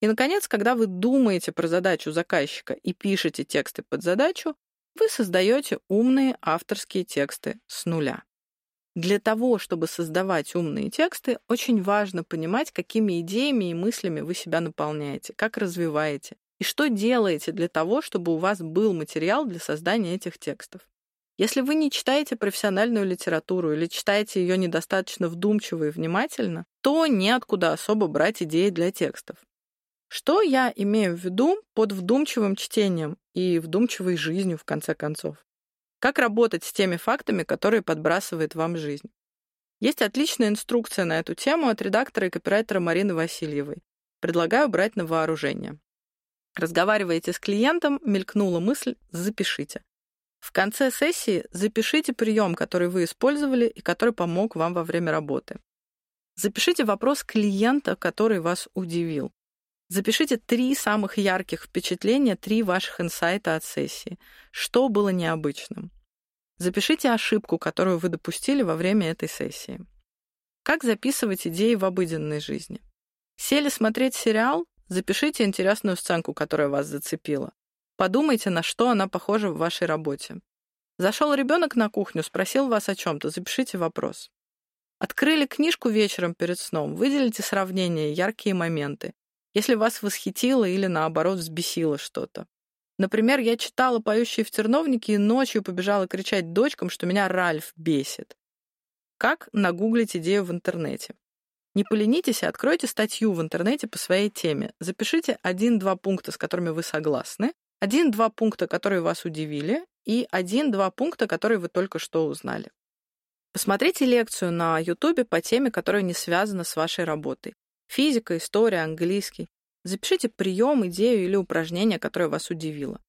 И, наконец, когда вы думаете про задачу заказчика и пишете тексты под задачу, вы создаете умные авторские тексты с нуля. Для того, чтобы создавать умные тексты, очень важно понимать, какими идеями и мыслями вы себя наполняете, как развиваете, и что делаете для того, чтобы у вас был материал для создания этих текстов. Если вы не читаете профессиональную литературу или читаете ее недостаточно вдумчиво и внимательно, то неоткуда особо брать идеи для текстов. Что я имею в виду под вдумчивым чтением и вдумчивой жизнью, в конце концов? Как работать с теми фактами, которые подбрасывает вам жизнь? Есть отличная инструкция на эту тему от редактора и копирайтера Марины Васильевой. Предлагаю брать на вооружение. Разговариваете с клиентом, мелькнула мысль, запишите. В конце сессии запишите прием, который вы использовали и который помог вам во время работы. Запишите вопрос клиента, который вас удивил. Запишите три самых ярких впечатления, три ваших инсайта от сессии. Что было необычным? Запишите ошибку, которую вы допустили во время этой сессии. Как записывать идеи в обыденной жизни? Сели смотреть сериал? Запишите интересную сценку, которая вас зацепила. Подумайте, на что она похожа в вашей работе. Зашел ребенок на кухню, спросил вас о чем-то, запишите вопрос. Открыли книжку вечером перед сном, выделите сравнения, яркие моменты если вас восхитило или, наоборот, взбесило что-то. Например, я читала «Поющие в терновнике» и ночью побежала кричать дочкам, что меня Ральф бесит. Как нагуглить идею в интернете? Не поленитесь и откройте статью в интернете по своей теме. Запишите один-два пункта, с которыми вы согласны, один-два пункта, которые вас удивили, и один-два пункта, которые вы только что узнали. Посмотрите лекцию на YouTube по теме, которая не связана с вашей работой. Физика, история, английский. Запишите прием, идею или упражнение, которое вас удивило.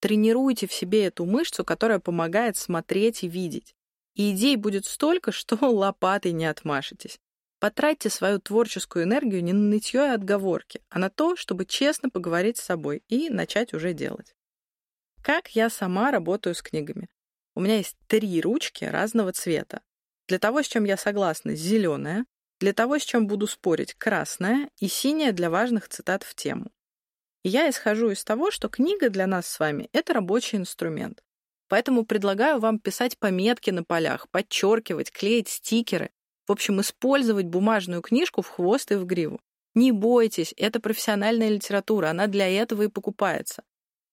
Тренируйте в себе эту мышцу, которая помогает смотреть и видеть. И идей будет столько, <laughs> что лопатой не отмашетесь. Потратьте свою творческую энергию не на нытье и отговорки, а на то, чтобы честно поговорить с собой и начать уже делать. Как я сама работаю с книгами? У меня есть три ручки разного цвета. Для того, с чем я согласна, зеленая, для того, с чем буду спорить, красная и синяя для важных цитат в тему. Я исхожу из того, что книга для нас с вами — это рабочий инструмент. Поэтому предлагаю вам писать пометки на полях, подчеркивать, клеить стикеры. В общем, использовать бумажную книжку в хвост и в гриву. Не бойтесь, это профессиональная литература, она для этого и покупается.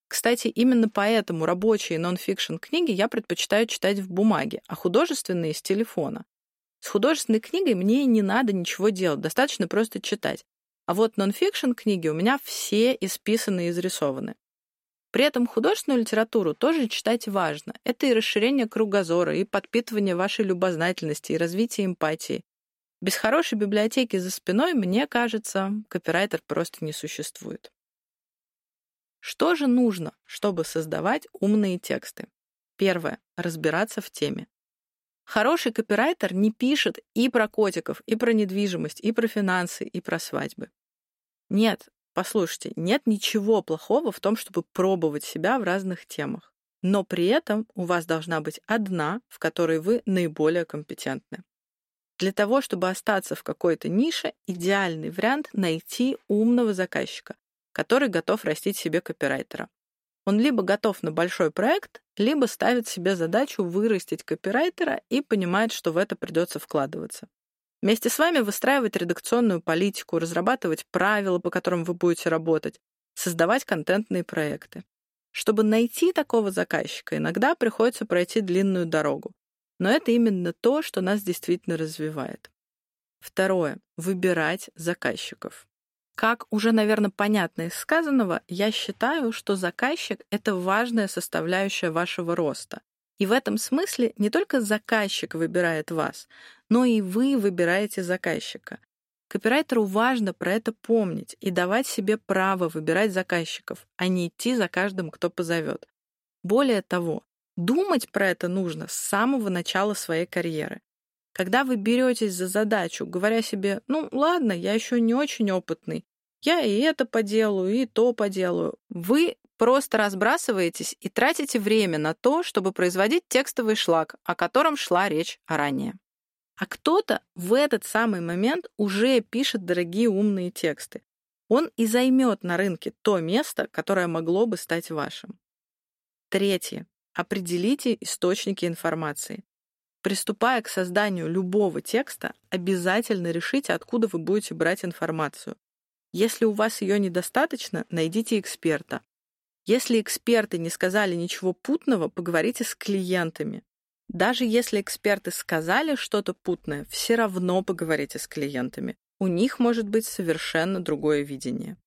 Кстати, именно поэтому рабочие нон-фикшн книги я предпочитаю читать в бумаге, а художественные — с телефона. С художественной книгой мне не надо ничего делать, достаточно просто читать. А вот нон-фикшн книги у меня все исписаны и изрисованы. При этом художественную литературу тоже читать важно. Это и расширение кругозора, и подпитывание вашей любознательности, и развитие эмпатии. Без хорошей библиотеки за спиной, мне кажется, копирайтер просто не существует. Что же нужно, чтобы создавать умные тексты? Первое. Разбираться в теме. Хороший копирайтер не пишет и про котиков, и про недвижимость, и про финансы, и про свадьбы. Нет, послушайте, нет ничего плохого в том, чтобы пробовать себя в разных темах. Но при этом у вас должна быть одна, в которой вы наиболее компетентны. Для того, чтобы остаться в какой-то нише, идеальный вариант — найти умного заказчика, который готов растить себе копирайтера. Он либо готов на большой проект, либо ставит себе задачу вырастить копирайтера и понимает, что в это придется вкладываться. Вместе с вами выстраивать редакционную политику, разрабатывать правила, по которым вы будете работать, создавать контентные проекты. Чтобы найти такого заказчика, иногда приходится пройти длинную дорогу. Но это именно то, что нас действительно развивает. Второе. Выбирать заказчиков. Как уже, наверное, понятно из сказанного, я считаю, что заказчик — это важная составляющая вашего роста. И в этом смысле не только заказчик выбирает вас, но и вы выбираете заказчика. Копирайтеру важно про это помнить и давать себе право выбирать заказчиков, а не идти за каждым, кто позовет. Более того, думать про это нужно с самого начала своей карьеры. Когда вы беретесь за задачу, говоря себе, ну ладно, я еще не очень опытный, я и это поделаю, и то поделаю, вы просто разбрасываетесь и тратите время на то, чтобы производить текстовый шлак, о котором шла речь ранее. А кто-то в этот самый момент уже пишет дорогие умные тексты. Он и займет на рынке то место, которое могло бы стать вашим. Третье. Определите источники информации. Приступая к созданию любого текста, обязательно решите, откуда вы будете брать информацию. Если у вас ее недостаточно, найдите эксперта. Если эксперты не сказали ничего путного, поговорите с клиентами. Даже если эксперты сказали что-то путное, все равно поговорите с клиентами. У них может быть совершенно другое видение.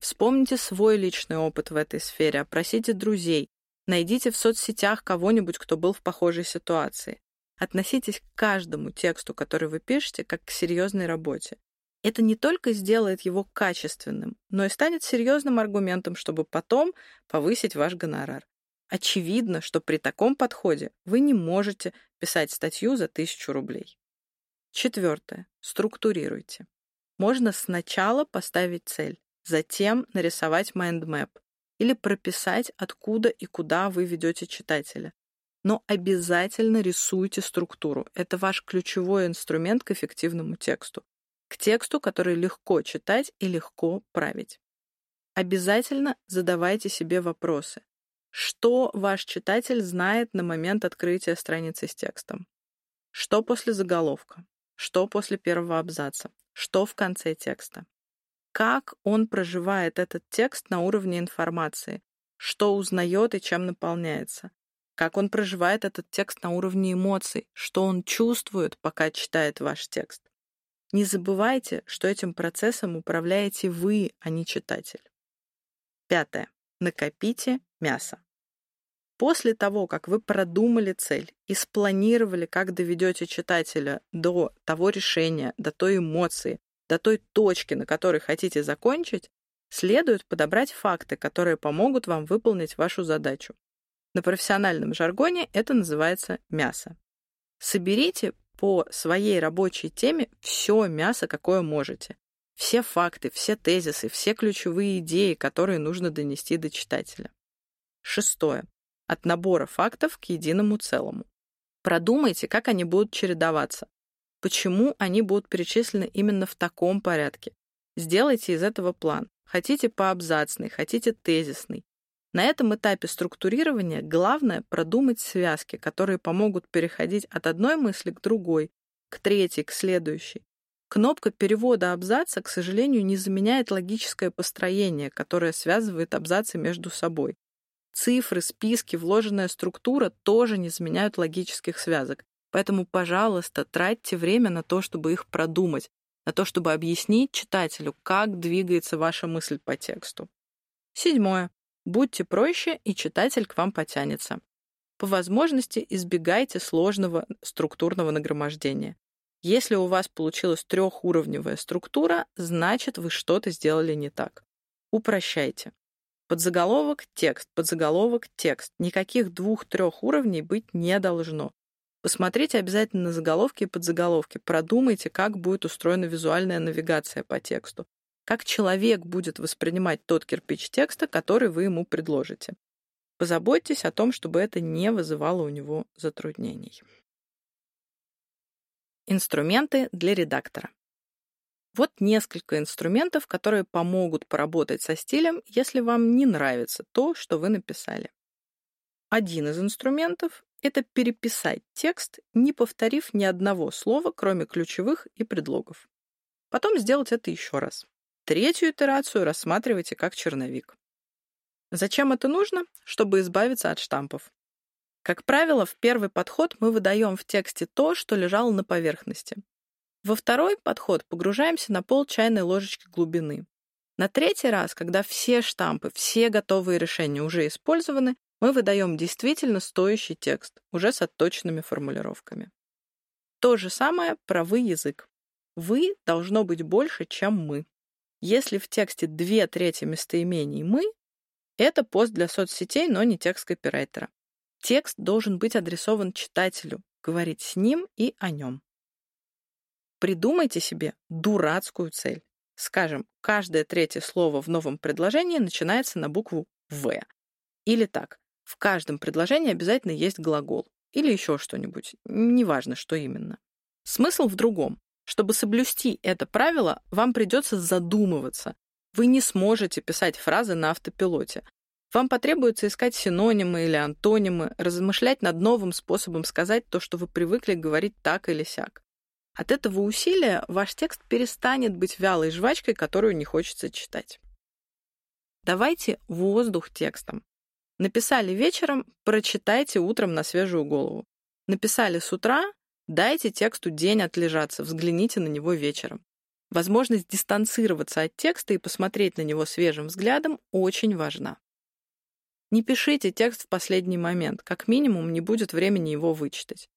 Вспомните свой личный опыт в этой сфере, опросите друзей, найдите в соцсетях кого-нибудь, кто был в похожей ситуации. Относитесь к каждому тексту, который вы пишете, как к серьезной работе. Это не только сделает его качественным, но и станет серьезным аргументом, чтобы потом повысить ваш гонорар. Очевидно, что при таком подходе вы не можете писать статью за тысячу рублей. Четвертое. Структурируйте. Можно сначала поставить цель, затем нарисовать mind map или прописать, откуда и куда вы ведете читателя. Но обязательно рисуйте структуру. Это ваш ключевой инструмент к эффективному тексту к тексту, который легко читать и легко править. Обязательно задавайте себе вопросы. Что ваш читатель знает на момент открытия страницы с текстом? Что после заголовка? Что после первого абзаца? Что в конце текста? Как он проживает этот текст на уровне информации? Что узнает и чем наполняется? Как он проживает этот текст на уровне эмоций? Что он чувствует, пока читает ваш текст? Не забывайте, что этим процессом управляете вы, а не читатель. Пятое. Накопите мясо. После того, как вы продумали цель и спланировали, как доведете читателя до того решения, до той эмоции, до той точки, на которой хотите закончить, следует подобрать факты, которые помогут вам выполнить вашу задачу. На профессиональном жаргоне это называется мясо. Соберите по своей рабочей теме все мясо, какое можете. Все факты, все тезисы, все ключевые идеи, которые нужно донести до читателя. Шестое. От набора фактов к единому целому. Продумайте, как они будут чередоваться. Почему они будут перечислены именно в таком порядке. Сделайте из этого план. Хотите поабзацный, хотите тезисный. На этом этапе структурирования главное продумать связки, которые помогут переходить от одной мысли к другой, к третьей, к следующей. Кнопка перевода абзаца, к сожалению, не заменяет логическое построение, которое связывает абзацы между собой. Цифры, списки, вложенная структура тоже не заменяют логических связок. Поэтому, пожалуйста, тратьте время на то, чтобы их продумать, на то, чтобы объяснить читателю, как двигается ваша мысль по тексту. Седьмое. Будьте проще, и читатель к вам потянется. По возможности избегайте сложного структурного нагромождения. Если у вас получилась трехуровневая структура, значит вы что-то сделали не так. Упрощайте. Подзаголовок – текст, подзаголовок – текст. Никаких двух-трех уровней быть не должно. Посмотрите обязательно на заголовки и подзаголовки, продумайте, как будет устроена визуальная навигация по тексту как человек будет воспринимать тот кирпич текста, который вы ему предложите. Позаботьтесь о том, чтобы это не вызывало у него затруднений. Инструменты для редактора. Вот несколько инструментов, которые помогут поработать со стилем, если вам не нравится то, что вы написали. Один из инструментов — это переписать текст, не повторив ни одного слова, кроме ключевых и предлогов. Потом сделать это еще раз. Третью итерацию рассматривайте как черновик. Зачем это нужно? Чтобы избавиться от штампов. Как правило, в первый подход мы выдаем в тексте то, что лежало на поверхности. Во второй подход погружаемся на пол чайной ложечки глубины. На третий раз, когда все штампы, все готовые решения уже использованы, мы выдаем действительно стоящий текст, уже с отточенными формулировками. То же самое про «вы» язык. «Вы» должно быть больше, чем «мы». Если в тексте две трети местоимений «мы», это пост для соцсетей, но не текст копирайтера. Текст должен быть адресован читателю, говорить с ним и о нем. Придумайте себе дурацкую цель. Скажем, каждое третье слово в новом предложении начинается на букву «В». Или так, в каждом предложении обязательно есть глагол. Или еще что-нибудь, неважно, что именно. Смысл в другом. Чтобы соблюсти это правило, вам придется задумываться. Вы не сможете писать фразы на автопилоте. Вам потребуется искать синонимы или антонимы, размышлять над новым способом сказать то, что вы привыкли говорить так или сяк. От этого усилия ваш текст перестанет быть вялой жвачкой, которую не хочется читать. Давайте воздух текстом. Написали вечером, прочитайте утром на свежую голову. Написали с утра, дайте тексту день отлежаться, взгляните на него вечером. Возможность дистанцироваться от текста и посмотреть на него свежим взглядом очень важна. Не пишите текст в последний момент, как минимум не будет времени его вычитать.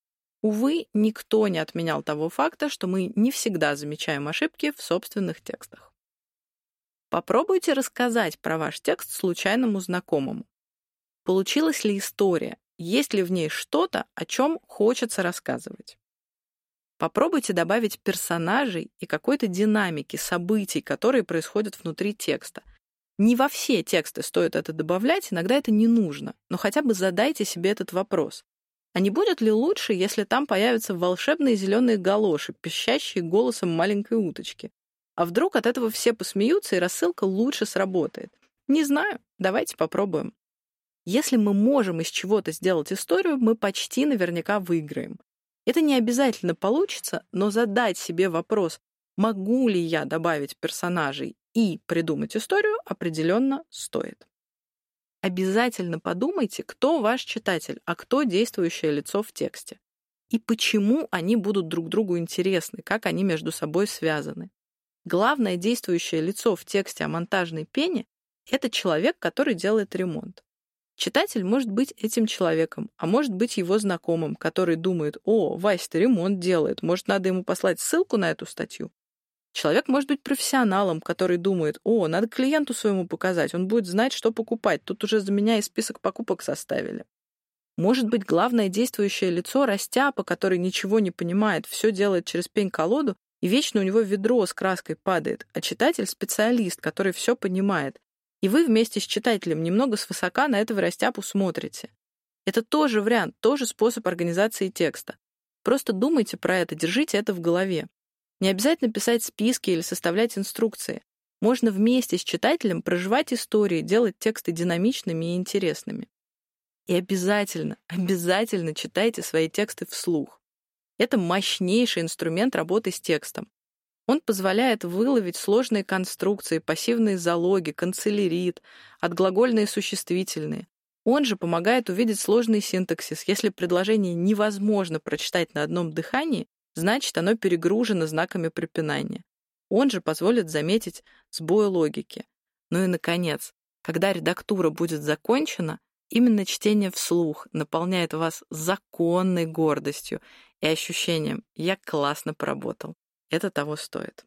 Увы, никто не отменял того факта, что мы не всегда замечаем ошибки в собственных текстах. Попробуйте рассказать про ваш текст случайному знакомому. Получилась ли история? Есть ли в ней что-то, о чем хочется рассказывать? Попробуйте добавить персонажей и какой-то динамики, событий, которые происходят внутри текста — не во все тексты стоит это добавлять, иногда это не нужно, но хотя бы задайте себе этот вопрос. А не будет ли лучше, если там появятся волшебные зеленые галоши, пищащие голосом маленькой уточки? А вдруг от этого все посмеются, и рассылка лучше сработает? Не знаю, давайте попробуем. Если мы можем из чего-то сделать историю, мы почти наверняка выиграем. Это не обязательно получится, но задать себе вопрос, могу ли я добавить персонажей и придумать историю определенно стоит. Обязательно подумайте, кто ваш читатель, а кто действующее лицо в тексте. И почему они будут друг другу интересны, как они между собой связаны. Главное действующее лицо в тексте о монтажной пене — это человек, который делает ремонт. Читатель может быть этим человеком, а может быть его знакомым, который думает, о, Вася-то ремонт делает, может, надо ему послать ссылку на эту статью? Человек может быть профессионалом, который думает, о, надо клиенту своему показать, он будет знать, что покупать, тут уже за меня и список покупок составили. Может быть, главное действующее лицо растяпа, который ничего не понимает, все делает через пень-колоду, и вечно у него ведро с краской падает, а читатель — специалист, который все понимает. И вы вместе с читателем немного свысока на этого растяпу смотрите. Это тоже вариант, тоже способ организации текста. Просто думайте про это, держите это в голове. Не обязательно писать списки или составлять инструкции. Можно вместе с читателем проживать истории, делать тексты динамичными и интересными. И обязательно, обязательно читайте свои тексты вслух. Это мощнейший инструмент работы с текстом. Он позволяет выловить сложные конструкции, пассивные залоги, канцелярит, отглагольные существительные. Он же помогает увидеть сложный синтаксис. Если предложение невозможно прочитать на одном дыхании, значит, оно перегружено знаками препинания. Он же позволит заметить сбой логики. Ну и, наконец, когда редактура будет закончена, именно чтение вслух наполняет вас законной гордостью и ощущением «я классно поработал». Это того стоит.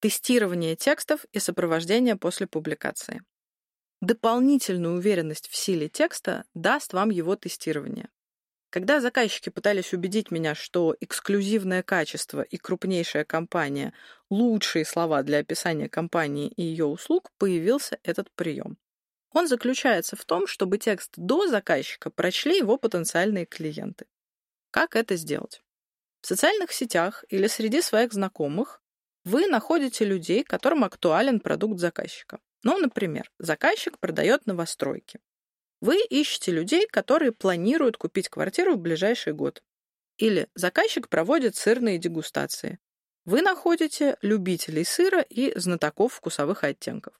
Тестирование текстов и сопровождение после публикации. Дополнительную уверенность в силе текста даст вам его тестирование. Когда заказчики пытались убедить меня, что эксклюзивное качество и крупнейшая компания — лучшие слова для описания компании и ее услуг, появился этот прием. Он заключается в том, чтобы текст до заказчика прочли его потенциальные клиенты. Как это сделать? В социальных сетях или среди своих знакомых вы находите людей, которым актуален продукт заказчика. Ну, например, заказчик продает новостройки. Вы ищете людей, которые планируют купить квартиру в ближайший год. Или заказчик проводит сырные дегустации. Вы находите любителей сыра и знатоков вкусовых оттенков.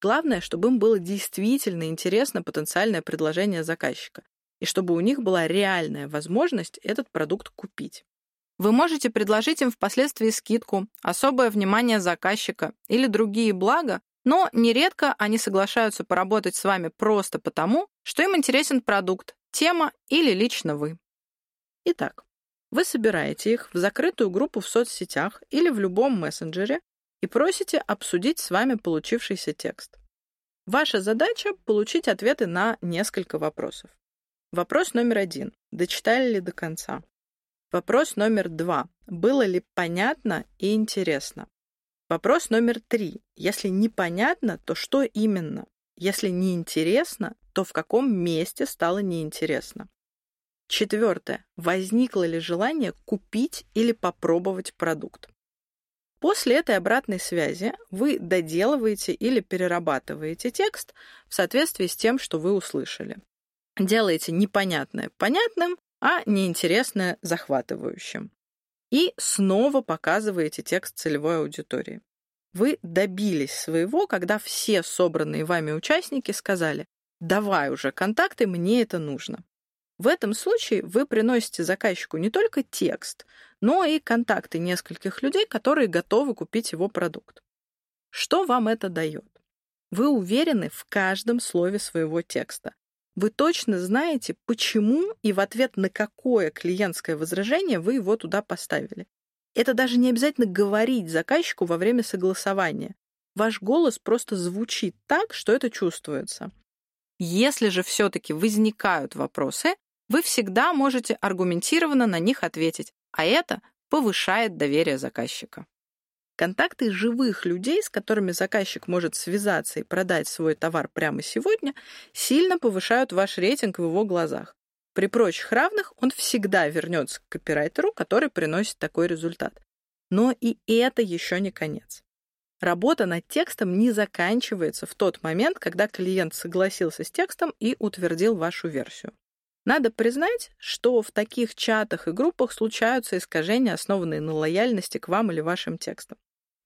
Главное, чтобы им было действительно интересно потенциальное предложение заказчика, и чтобы у них была реальная возможность этот продукт купить. Вы можете предложить им впоследствии скидку, особое внимание заказчика или другие блага, но нередко они соглашаются поработать с вами просто потому, что им интересен продукт, тема или лично вы. Итак, вы собираете их в закрытую группу в соцсетях или в любом мессенджере и просите обсудить с вами получившийся текст. Ваша задача — получить ответы на несколько вопросов. Вопрос номер один. Дочитали ли до конца? Вопрос номер два. Было ли понятно и интересно? Вопрос номер три. Если непонятно, то что именно? Если неинтересно, то в каком месте стало неинтересно? Четвертое. Возникло ли желание купить или попробовать продукт? После этой обратной связи вы доделываете или перерабатываете текст в соответствии с тем, что вы услышали. Делаете непонятное понятным, а неинтересное захватывающим. И снова показываете текст целевой аудитории. Вы добились своего, когда все собранные вами участники сказали «давай уже контакты, мне это нужно». В этом случае вы приносите заказчику не только текст, но и контакты нескольких людей, которые готовы купить его продукт. Что вам это дает? Вы уверены в каждом слове своего текста. Вы точно знаете, почему и в ответ на какое клиентское возражение вы его туда поставили. Это даже не обязательно говорить заказчику во время согласования. Ваш голос просто звучит так, что это чувствуется. Если же все-таки возникают вопросы, вы всегда можете аргументированно на них ответить, а это повышает доверие заказчика. Контакты живых людей, с которыми заказчик может связаться и продать свой товар прямо сегодня, сильно повышают ваш рейтинг в его глазах. При прочих равных он всегда вернется к копирайтеру, который приносит такой результат. Но и это еще не конец. Работа над текстом не заканчивается в тот момент, когда клиент согласился с текстом и утвердил вашу версию. Надо признать, что в таких чатах и группах случаются искажения, основанные на лояльности к вам или вашим текстам.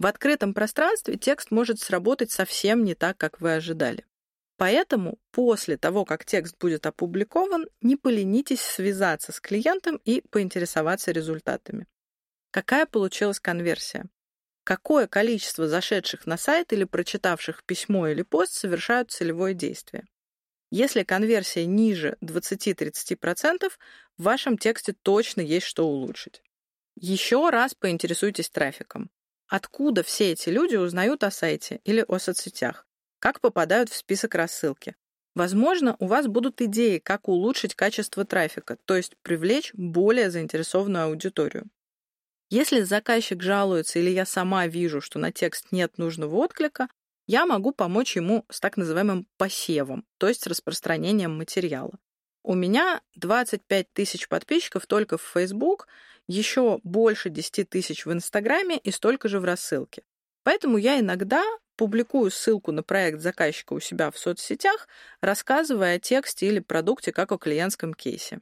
В открытом пространстве текст может сработать совсем не так, как вы ожидали. Поэтому после того, как текст будет опубликован, не поленитесь связаться с клиентом и поинтересоваться результатами. Какая получилась конверсия? Какое количество зашедших на сайт или прочитавших письмо или пост совершают целевое действие? Если конверсия ниже 20-30%, в вашем тексте точно есть что улучшить. Еще раз поинтересуйтесь трафиком. Откуда все эти люди узнают о сайте или о соцсетях? Как попадают в список рассылки? Возможно, у вас будут идеи, как улучшить качество трафика, то есть привлечь более заинтересованную аудиторию. Если заказчик жалуется или я сама вижу, что на текст нет нужного отклика, я могу помочь ему с так называемым посевом, то есть распространением материала. У меня 25 тысяч подписчиков только в Facebook, еще больше 10 тысяч в Инстаграме и столько же в рассылке. Поэтому я иногда публикую ссылку на проект заказчика у себя в соцсетях, рассказывая о тексте или продукте как о клиентском кейсе.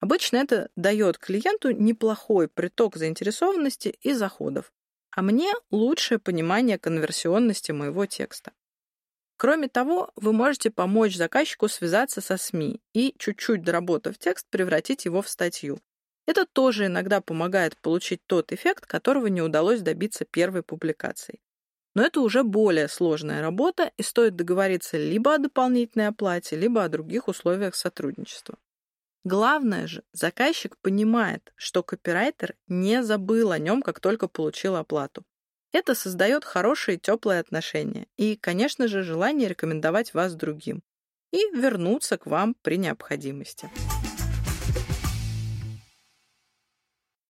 Обычно это дает клиенту неплохой приток заинтересованности и заходов а мне лучшее понимание конверсионности моего текста. Кроме того, вы можете помочь заказчику связаться со СМИ и, чуть-чуть доработав текст, превратить его в статью. Это тоже иногда помогает получить тот эффект, которого не удалось добиться первой публикацией. Но это уже более сложная работа, и стоит договориться либо о дополнительной оплате, либо о других условиях сотрудничества. Главное же, заказчик понимает, что копирайтер не забыл о нем, как только получил оплату. Это создает хорошие теплые отношения и, конечно же, желание рекомендовать вас другим и вернуться к вам при необходимости.